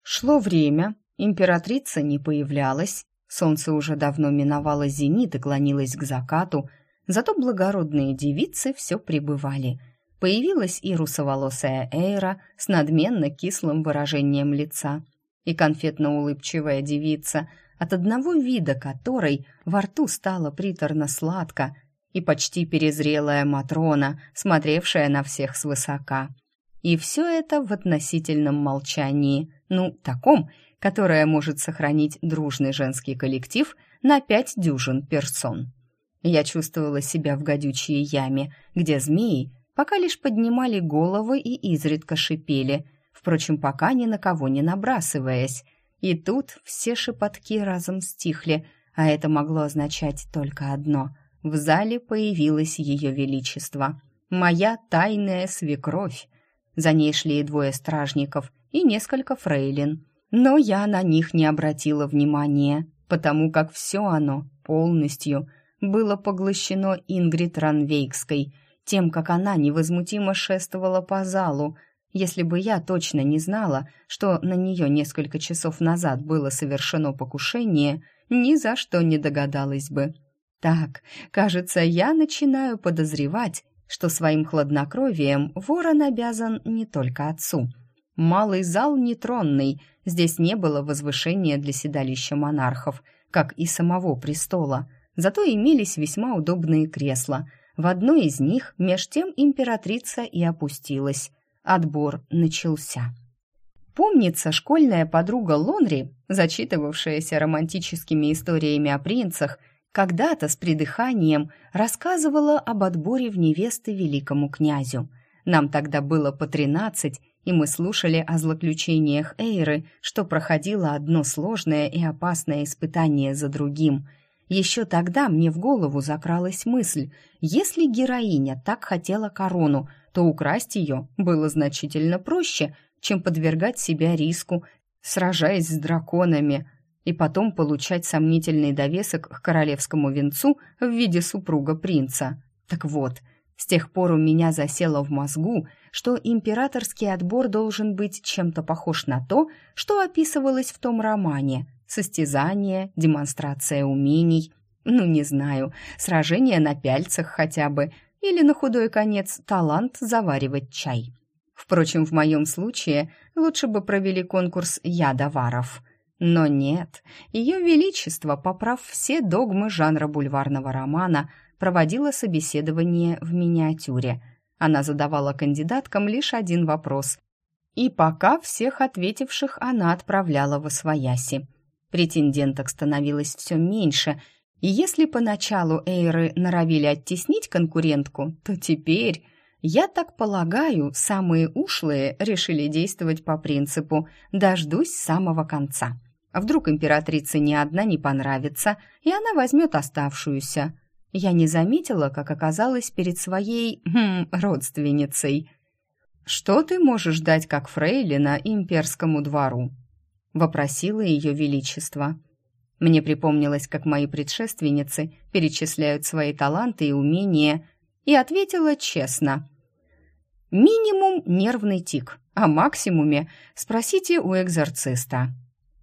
Шло время, императрица не появлялась, солнце уже давно миновало зенит и клонилось к закату, зато благородные девицы все пребывали. Появилась и русоволосая Эйра с надменно кислым выражением лица, и конфетно-улыбчивая девица, от одного вида которой во рту стало приторно-сладко, и почти перезрелая Матрона, смотревшая на всех свысока. И все это в относительном молчании, ну, таком, которое может сохранить дружный женский коллектив на пять дюжин персон. Я чувствовала себя в гадючей яме, где змеи пока лишь поднимали головы и изредка шипели, впрочем, пока ни на кого не набрасываясь. И тут все шепотки разом стихли, а это могло означать только одно — в зале появилось ее величество. Моя тайная свекровь. За ней шли двое стражников и несколько фрейлин. Но я на них не обратила внимания, потому как все оно полностью было поглощено Ингрид Ранвейкской, тем, как она невозмутимо шествовала по залу. Если бы я точно не знала, что на нее несколько часов назад было совершено покушение, ни за что не догадалась бы. Так, кажется, я начинаю подозревать, что своим хладнокровием ворон обязан не только отцу. Малый зал нетронный, здесь не было возвышения для седалища монархов, как и самого престола, зато имелись весьма удобные кресла. В одно из них меж тем императрица и опустилась. Отбор начался. Помнится, школьная подруга Лонри, зачитывавшаяся романтическими историями о принцах, когда-то с придыханием рассказывала об отборе в невесты великому князю. Нам тогда было по тринадцать, и мы слушали о злоключениях Эйры, что проходило одно сложное и опасное испытание за другим. Еще тогда мне в голову закралась мысль, если героиня так хотела корону, то украсть ее было значительно проще, чем подвергать себя риску, сражаясь с драконами, и потом получать сомнительный довесок к королевскому венцу в виде супруга принца. Так вот, с тех пор у меня засело в мозгу, что императорский отбор должен быть чем-то похож на то, что описывалось в том романе. Состязание, демонстрация умений, ну, не знаю, сражение на пяльцах хотя бы, или на худой конец талант заваривать чай. Впрочем, в моем случае лучше бы провели конкурс ядоваров – но нет, ее величество, поправ все догмы жанра бульварного романа, проводила собеседование в миниатюре. Она задавала кандидаткам лишь один вопрос. И пока всех ответивших она отправляла в освояси. Претенденток становилось все меньше, и если поначалу Эйры норовили оттеснить конкурентку, то теперь... Я так полагаю, самые ушлые решили действовать по принципу «дождусь самого конца». А вдруг императрице ни одна не понравится, и она возьмет оставшуюся. Я не заметила, как оказалась перед своей хм, родственницей. «Что ты можешь дать как фрейлина имперскому двору?» — вопросила ее величество. Мне припомнилось, как мои предшественницы перечисляют свои таланты и умения, и ответила честно. «Минимум нервный тик, а максимуме спросите у экзорциста».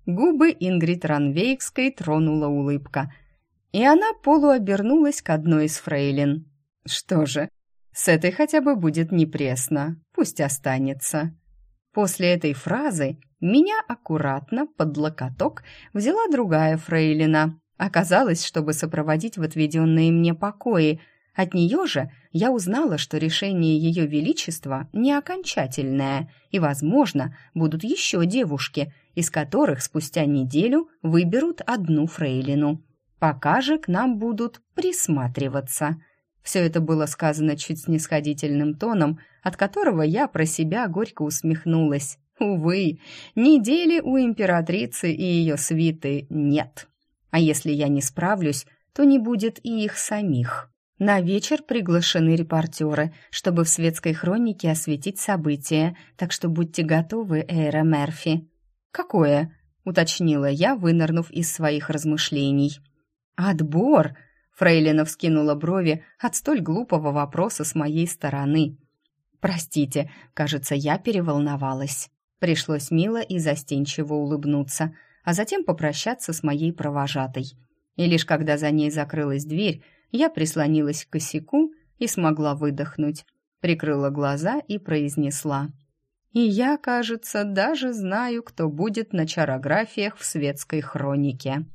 Губы Ингрид Ранвейкской тронула улыбка, и она полуобернулась к одной из фрейлин. «Что же, с этой хотя бы будет не пресно, пусть останется». После этой фразы меня аккуратно под локоток взяла другая фрейлина. Оказалось, чтобы сопроводить в отведенные мне покои. От нее же я узнала, что решение ее величества не окончательное, и, возможно, будут еще девушки, из которых спустя неделю выберут одну фрейлину. Пока же к нам будут присматриваться. Все это было сказано чуть снисходительным тоном, от которого я про себя горько усмехнулась. Увы, недели у императрицы и ее свиты нет. А если я не справлюсь, то не будет и их самих. На вечер приглашены репортеры, чтобы в светской хронике осветить события, так что будьте готовы, Эйра Мерфи. «Какое?» — уточнила я, вынырнув из своих размышлений. «Отбор!» — Фрейлина вскинула брови от столь глупого вопроса с моей стороны. «Простите, кажется, я переволновалась». Пришлось мило и застенчиво улыбнуться, а затем попрощаться с моей провожатой. И лишь когда за ней закрылась дверь, я прислонилась к косяку и смогла выдохнуть, прикрыла глаза и произнесла. И я, кажется, даже знаю, кто будет на чарографиях в светской хронике.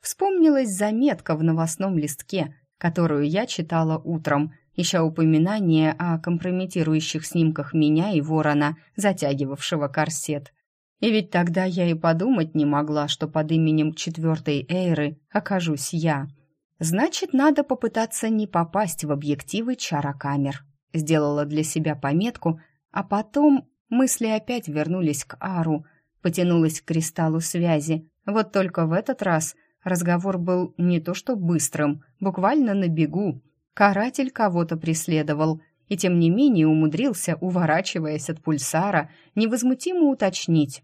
Вспомнилась заметка в новостном листке, которую я читала утром, ища упоминание о компрометирующих снимках меня и ворона, затягивавшего корсет. И ведь тогда я и подумать не могла, что под именем четвертой Эйры окажусь я. Значит, надо попытаться не попасть в объективы чарокамер. Сделала для себя пометку, а потом Мысли опять вернулись к Ару, потянулась к кристаллу связи. Вот только в этот раз разговор был не то что быстрым, буквально на бегу. Каратель кого-то преследовал, и тем не менее умудрился, уворачиваясь от пульсара, невозмутимо уточнить.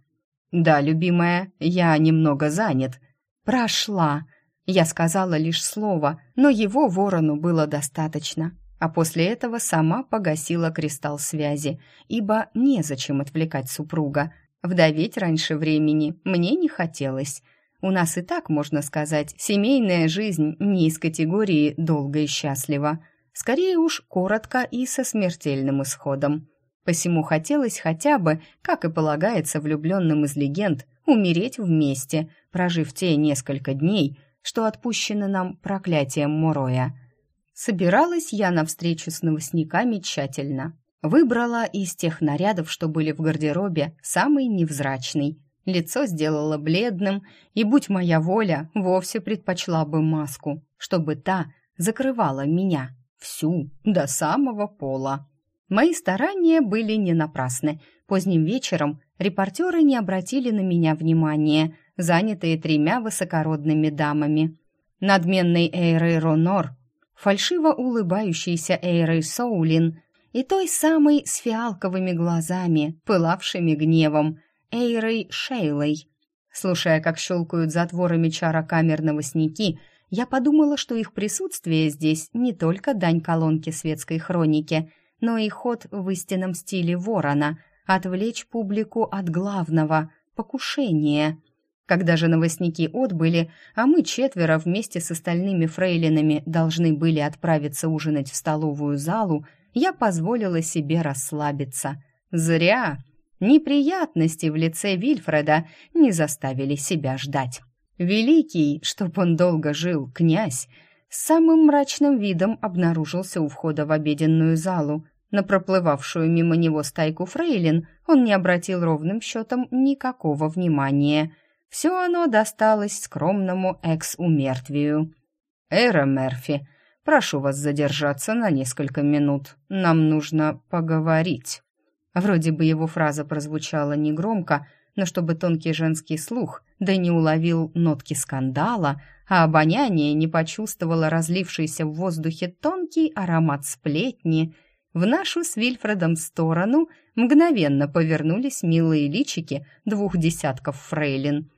«Да, любимая, я немного занят». «Прошла», я сказала лишь слово, но его ворону было достаточно а после этого сама погасила кристалл связи, ибо незачем отвлекать супруга. Вдоветь раньше времени мне не хотелось. У нас и так, можно сказать, семейная жизнь не из категории «долго и счастливо», скорее уж коротко и со смертельным исходом. Посему хотелось хотя бы, как и полагается влюбленным из легенд, умереть вместе, прожив те несколько дней, что отпущены нам проклятием Мороя – Собиралась я на встречу с новостниками тщательно. Выбрала из тех нарядов, что были в гардеробе, самый невзрачный. Лицо сделала бледным, и, будь моя воля, вовсе предпочла бы маску, чтобы та закрывала меня всю, до самого пола. Мои старания были не напрасны. Поздним вечером репортеры не обратили на меня внимания, занятые тремя высокородными дамами. Надменный Эйрей Ронор, фальшиво улыбающийся Эйрей Соулин и той самой с фиалковыми глазами, пылавшими гневом, Эйрой Шейлой. Слушая, как щелкают затворами чара камерного сники, я подумала, что их присутствие здесь не только дань колонке светской хроники, но и ход в истинном стиле ворона — отвлечь публику от главного — покушения. Когда же новостники отбыли, а мы четверо вместе с остальными фрейлинами должны были отправиться ужинать в столовую залу, я позволила себе расслабиться. Зря! Неприятности в лице Вильфреда не заставили себя ждать. Великий, чтоб он долго жил, князь, с самым мрачным видом обнаружился у входа в обеденную залу. На проплывавшую мимо него стайку фрейлин он не обратил ровным счетом никакого внимания. Все оно досталось скромному экс-умертвию. «Эра Мерфи, прошу вас задержаться на несколько минут. Нам нужно поговорить». Вроде бы его фраза прозвучала негромко, но чтобы тонкий женский слух да не уловил нотки скандала, а обоняние не почувствовало разлившийся в воздухе тонкий аромат сплетни, в нашу с Вильфредом сторону мгновенно повернулись милые личики двух десятков фрейлин.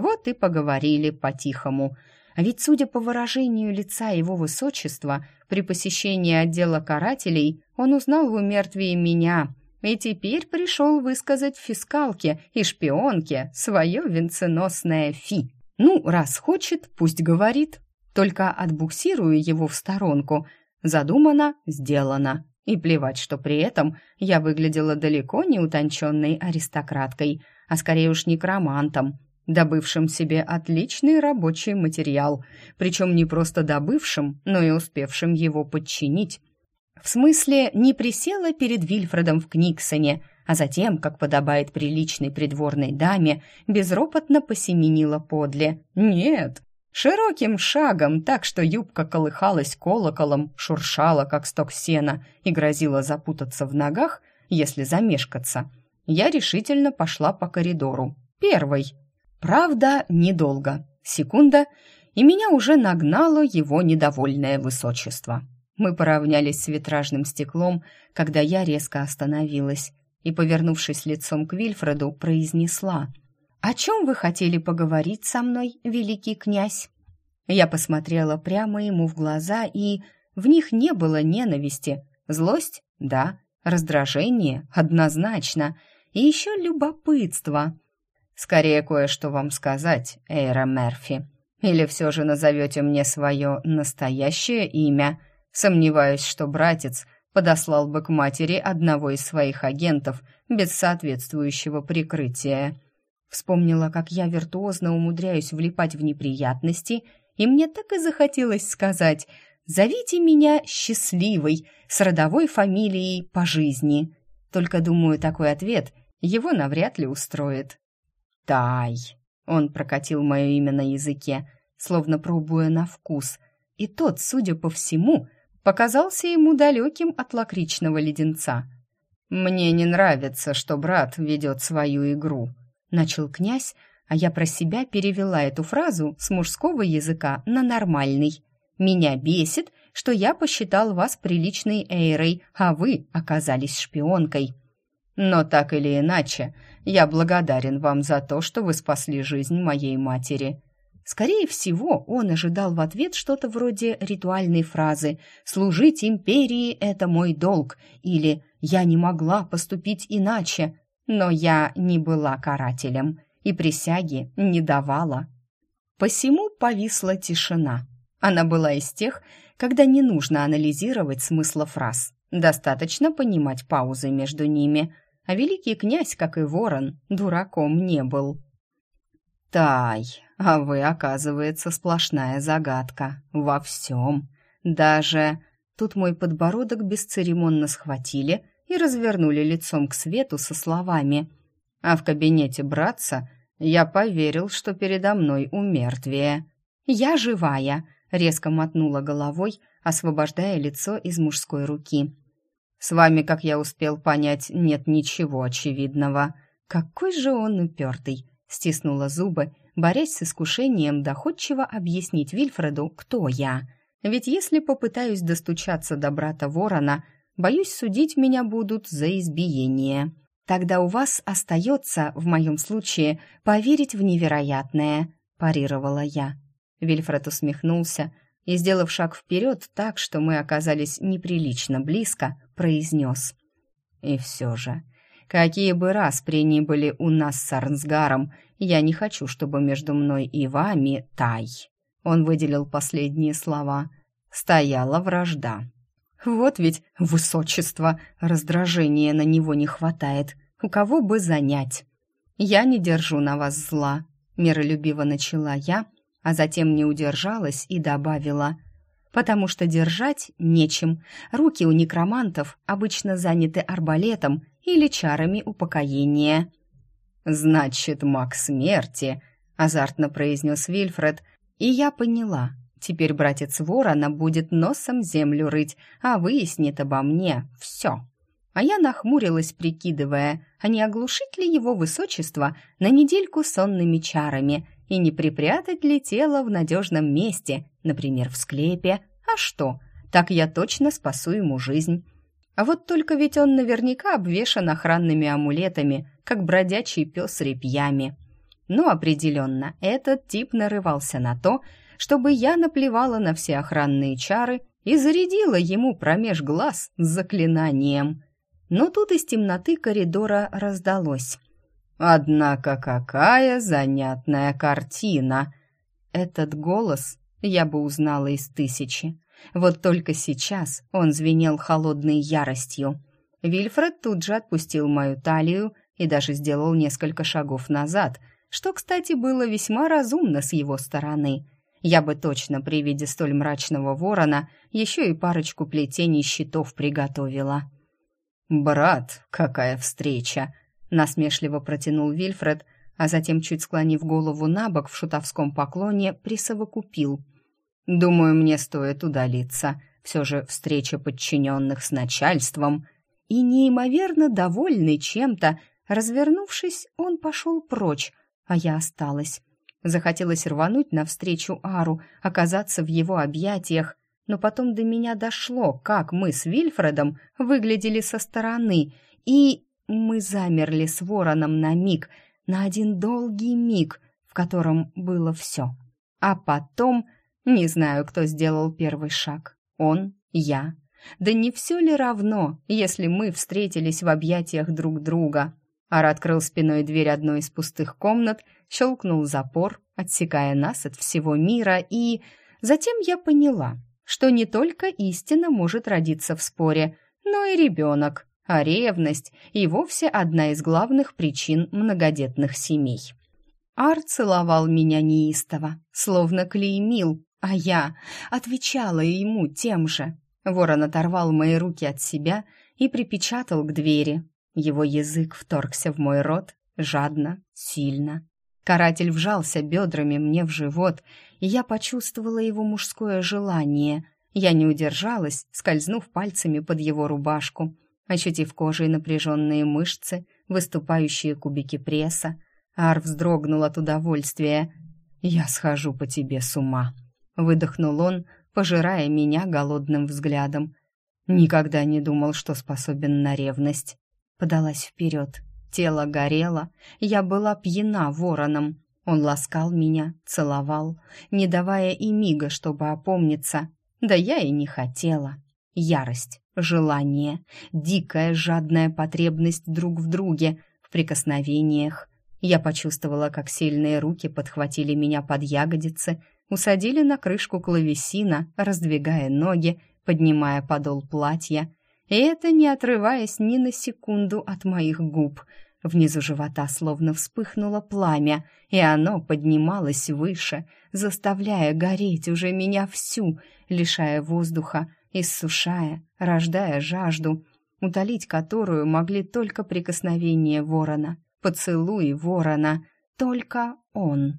Вот и поговорили по-тихому. А ведь, судя по выражению лица его высочества, при посещении отдела карателей он узнал в умертвии меня — и теперь пришел высказать фискалке и шпионке свое венценосное фи. Ну, раз хочет, пусть говорит. Только отбуксирую его в сторонку. Задумано, сделано. И плевать, что при этом я выглядела далеко не утонченной аристократкой, а скорее уж некромантом, добывшим себе отличный рабочий материал, причем не просто добывшим, но и успевшим его подчинить. В смысле, не присела перед Вильфредом в Книксоне, а затем, как подобает приличной придворной даме, безропотно посеменила подле. Нет, широким шагом, так что юбка колыхалась колоколом, шуршала, как сток сена, и грозила запутаться в ногах, если замешкаться. Я решительно пошла по коридору. Первой. Правда, недолго. Секунда, и меня уже нагнало его недовольное высочество. Мы поравнялись с витражным стеклом, когда я резко остановилась и, повернувшись лицом к Вильфреду, произнесла «О чем вы хотели поговорить со мной, великий князь?» Я посмотрела прямо ему в глаза, и в них не было ненависти. Злость? Да. Раздражение? Однозначно. И еще любопытство. «Скорее кое-что вам сказать, Эйра Мерфи. Или все же назовете мне свое настоящее имя?» Сомневаюсь, что братец подослал бы к матери одного из своих агентов без соответствующего прикрытия. Вспомнила, как я виртуозно умудряюсь влипать в неприятности, и мне так и захотелось сказать «Зовите меня счастливой, с родовой фамилией по жизни». Только, думаю, такой ответ его навряд ли устроит. «Тай!» — он прокатил мое имя на языке, словно пробуя на вкус, и тот, судя по всему, — показался ему далеким от лакричного леденца. «Мне не нравится, что брат ведет свою игру», — начал князь, а я про себя перевела эту фразу с мужского языка на нормальный. «Меня бесит, что я посчитал вас приличной Эйрой, а вы оказались шпионкой. Но так или иначе, я благодарен вам за то, что вы спасли жизнь моей матери. Скорее всего, он ожидал в ответ что-то вроде ритуальной фразы «Служить империи – это мой долг» или «Я не могла поступить иначе», но я не была карателем и присяги не давала. Посему повисла тишина. Она была из тех, когда не нужно анализировать смысл фраз, достаточно понимать паузы между ними, а великий князь, как и ворон, дураком не был. «Тай, а вы, оказывается, сплошная загадка. Во всем. Даже...» Тут мой подбородок бесцеремонно схватили и развернули лицом к свету со словами. А в кабинете братца я поверил, что передо мной умертвие. «Я живая!» — резко мотнула головой, освобождая лицо из мужской руки. С вами, как я успел понять, нет ничего очевидного. Какой же он упертый!» — стиснула зубы, борясь с искушением доходчиво объяснить Вильфреду, кто я. Ведь если попытаюсь достучаться до брата Ворона, боюсь, судить меня будут за избиение. Тогда у вас остается, в моем случае, поверить в невероятное, парировала я. Вильфред усмехнулся и, сделав шаг вперед так, что мы оказались неприлично близко, произнес. «И все же, какие бы распри ни были у нас с Арнсгаром, я не хочу, чтобы между мной и вами, Тай...» Он выделил последние слова. «Стояла вражда». «Вот ведь высочество! Раздражения на него не хватает. У кого бы занять?» «Я не держу на вас зла», — миролюбиво начала я, — а затем не удержалась и добавила «потому что держать нечем. Руки у некромантов обычно заняты арбалетом или чарами упокоения». «Значит, маг смерти», — азартно произнес Вильфред, и я поняла. Теперь братец Ворона будет носом землю рыть, а выяснит обо мне все. А я нахмурилась, прикидывая, а не оглушить ли его высочество на недельку сонными чарами и не припрятать ли тело в надежном месте, например, в склепе. А что? Так я точно спасу ему жизнь. А вот только ведь он наверняка обвешан охранными амулетами, как бродячий пес репьями. Но определенно этот тип нарывался на то, чтобы я наплевала на все охранные чары и зарядила ему промеж глаз заклинанием. Но тут из темноты коридора раздалось. Однако какая занятная картина! Этот голос я бы узнала из тысячи. Вот только сейчас он звенел холодной яростью. Вильфред тут же отпустил мою талию и даже сделал несколько шагов назад, что, кстати, было весьма разумно с его стороны. Я бы точно при виде столь мрачного ворона еще и парочку плетений щитов приготовила. «Брат, какая встреча!» Насмешливо протянул Вильфред, а затем, чуть склонив голову на бок в шутовском поклоне, присовокупил. «Думаю, мне стоит удалиться. Все же встреча подчиненных с начальством». И неимоверно довольный чем-то, развернувшись, он пошел прочь, а я осталась. Захотелось рвануть навстречу Ару, оказаться в его объятиях, но потом до меня дошло, как мы с Вильфредом выглядели со стороны, и мы замерли с вороном на миг, на один долгий миг, в котором было все. А потом, не знаю, кто сделал первый шаг, он, я. Да не все ли равно, если мы встретились в объятиях друг друга? Ар открыл спиной дверь одной из пустых комнат, щелкнул запор, отсекая нас от всего мира, и... Затем я поняла, что не только истина может родиться в споре, но и ребенок а ревность и вовсе одна из главных причин многодетных семей. Ар целовал меня неистово, словно клеймил, а я отвечала ему тем же. Ворон оторвал мои руки от себя и припечатал к двери. Его язык вторгся в мой рот жадно, сильно. Каратель вжался бедрами мне в живот, и я почувствовала его мужское желание. Я не удержалась, скользнув пальцами под его рубашку, ощутив кожей напряженные мышцы, выступающие кубики пресса. Ар вздрогнул от удовольствия. «Я схожу по тебе с ума», — выдохнул он, пожирая меня голодным взглядом. «Никогда не думал, что способен на ревность». Подалась вперед. Тело горело, я была пьяна вороном. Он ласкал меня, целовал, не давая и мига, чтобы опомниться. Да я и не хотела. Ярость, желание, дикая жадная потребность друг в друге, в прикосновениях. Я почувствовала, как сильные руки подхватили меня под ягодицы, усадили на крышку клавесина, раздвигая ноги, поднимая подол платья, и это не отрываясь ни на секунду от моих губ. Внизу живота словно вспыхнуло пламя, и оно поднималось выше, заставляя гореть уже меня всю, лишая воздуха, иссушая, рождая жажду, утолить которую могли только прикосновения ворона, поцелуи ворона, только он.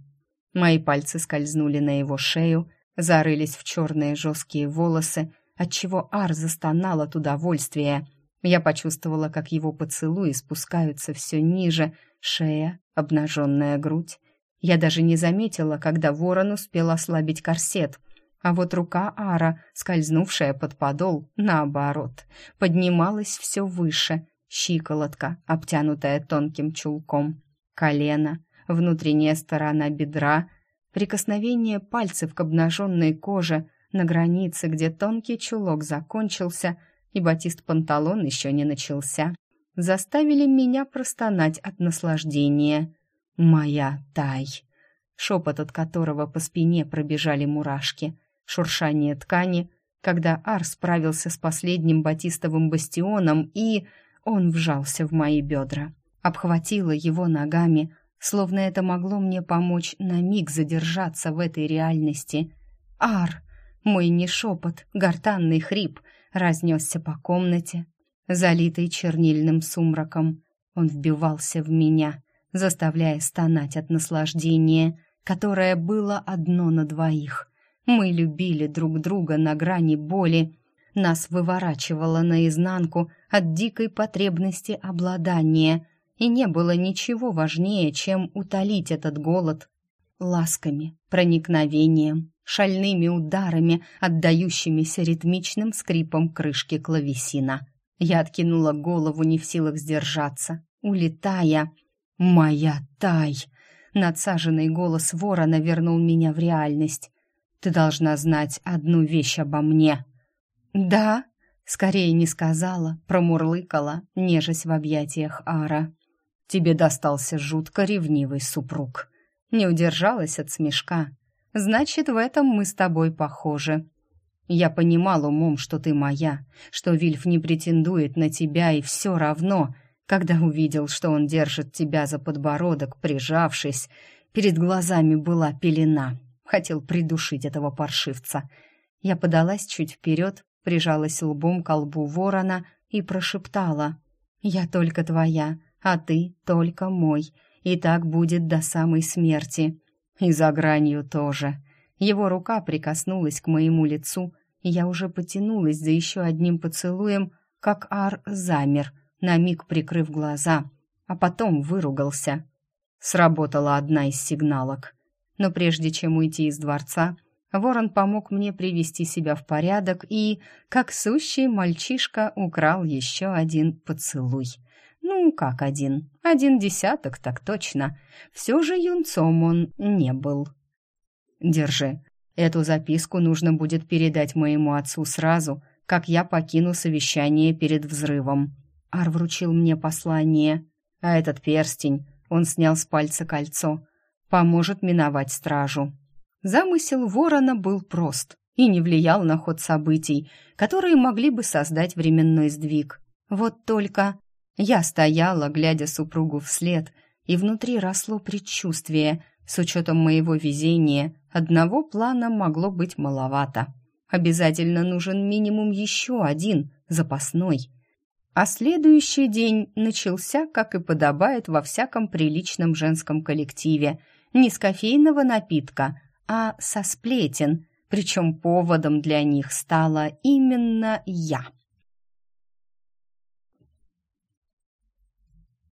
Мои пальцы скользнули на его шею, зарылись в черные жесткие волосы, отчего Ар застонал от удовольствия. Я почувствовала, как его поцелуи спускаются все ниже, шея, обнаженная грудь. Я даже не заметила, когда ворон успел ослабить корсет, а вот рука Ара, скользнувшая под подол, наоборот, поднималась все выше, щиколотка, обтянутая тонким чулком, колено, внутренняя сторона бедра, прикосновение пальцев к обнаженной коже на границе, где тонкий чулок закончился и батист-панталон еще не начался, заставили меня простонать от наслаждения. «Моя Тай!» шепот от которого по спине пробежали мурашки, шуршание ткани, когда Ар справился с последним батистовым бастионом и... Он вжался в мои бедра, обхватила его ногами, словно это могло мне помочь на миг задержаться в этой реальности. «Ар!» Мой не шепот, гортанный хрип разнесся по комнате, залитой чернильным сумраком. Он вбивался в меня, заставляя стонать от наслаждения, которое было одно на двоих. Мы любили друг друга на грани боли, нас выворачивало наизнанку от дикой потребности обладания, и не было ничего важнее, чем утолить этот голод ласками, проникновением, шальными ударами, отдающимися ритмичным скрипом крышки клавесина. Я откинула голову, не в силах сдержаться, улетая. «Моя Тай!» Надсаженный голос ворона вернул меня в реальность. «Ты должна знать одну вещь обо мне». «Да?» Скорее не сказала, промурлыкала, нежась в объятиях Ара. «Тебе достался жутко ревнивый супруг». Не удержалась от смешка. «Значит, в этом мы с тобой похожи». Я понимал умом, что ты моя, что Вильф не претендует на тебя, и все равно, когда увидел, что он держит тебя за подбородок, прижавшись, перед глазами была пелена. Хотел придушить этого паршивца. Я подалась чуть вперед, прижалась лбом к лбу ворона и прошептала. «Я только твоя, а ты только мой, и так будет до самой смерти. И за гранью тоже». Его рука прикоснулась к моему лицу, и я уже потянулась за еще одним поцелуем, как Ар замер, на миг прикрыв глаза, а потом выругался. Сработала одна из сигналок. Но прежде чем уйти из дворца, Ворон помог мне привести себя в порядок и, как сущий мальчишка, украл еще один поцелуй. Ну, как один? Один десяток, так точно. Все же юнцом он не был. Держи. Эту записку нужно будет передать моему отцу сразу, как я покину совещание перед взрывом. Ар вручил мне послание. А этот перстень, он снял с пальца кольцо, поможет миновать стражу. Замысел ворона был прост и не влиял на ход событий, которые могли бы создать временной сдвиг. Вот только я стояла, глядя супругу вслед, и внутри росло предчувствие. С учетом моего везения, одного плана могло быть маловато. Обязательно нужен минимум еще один, запасной. А следующий день начался, как и подобает во всяком приличном женском коллективе, не с кофейного напитка, а со сплетен, причем поводом для них стала именно я.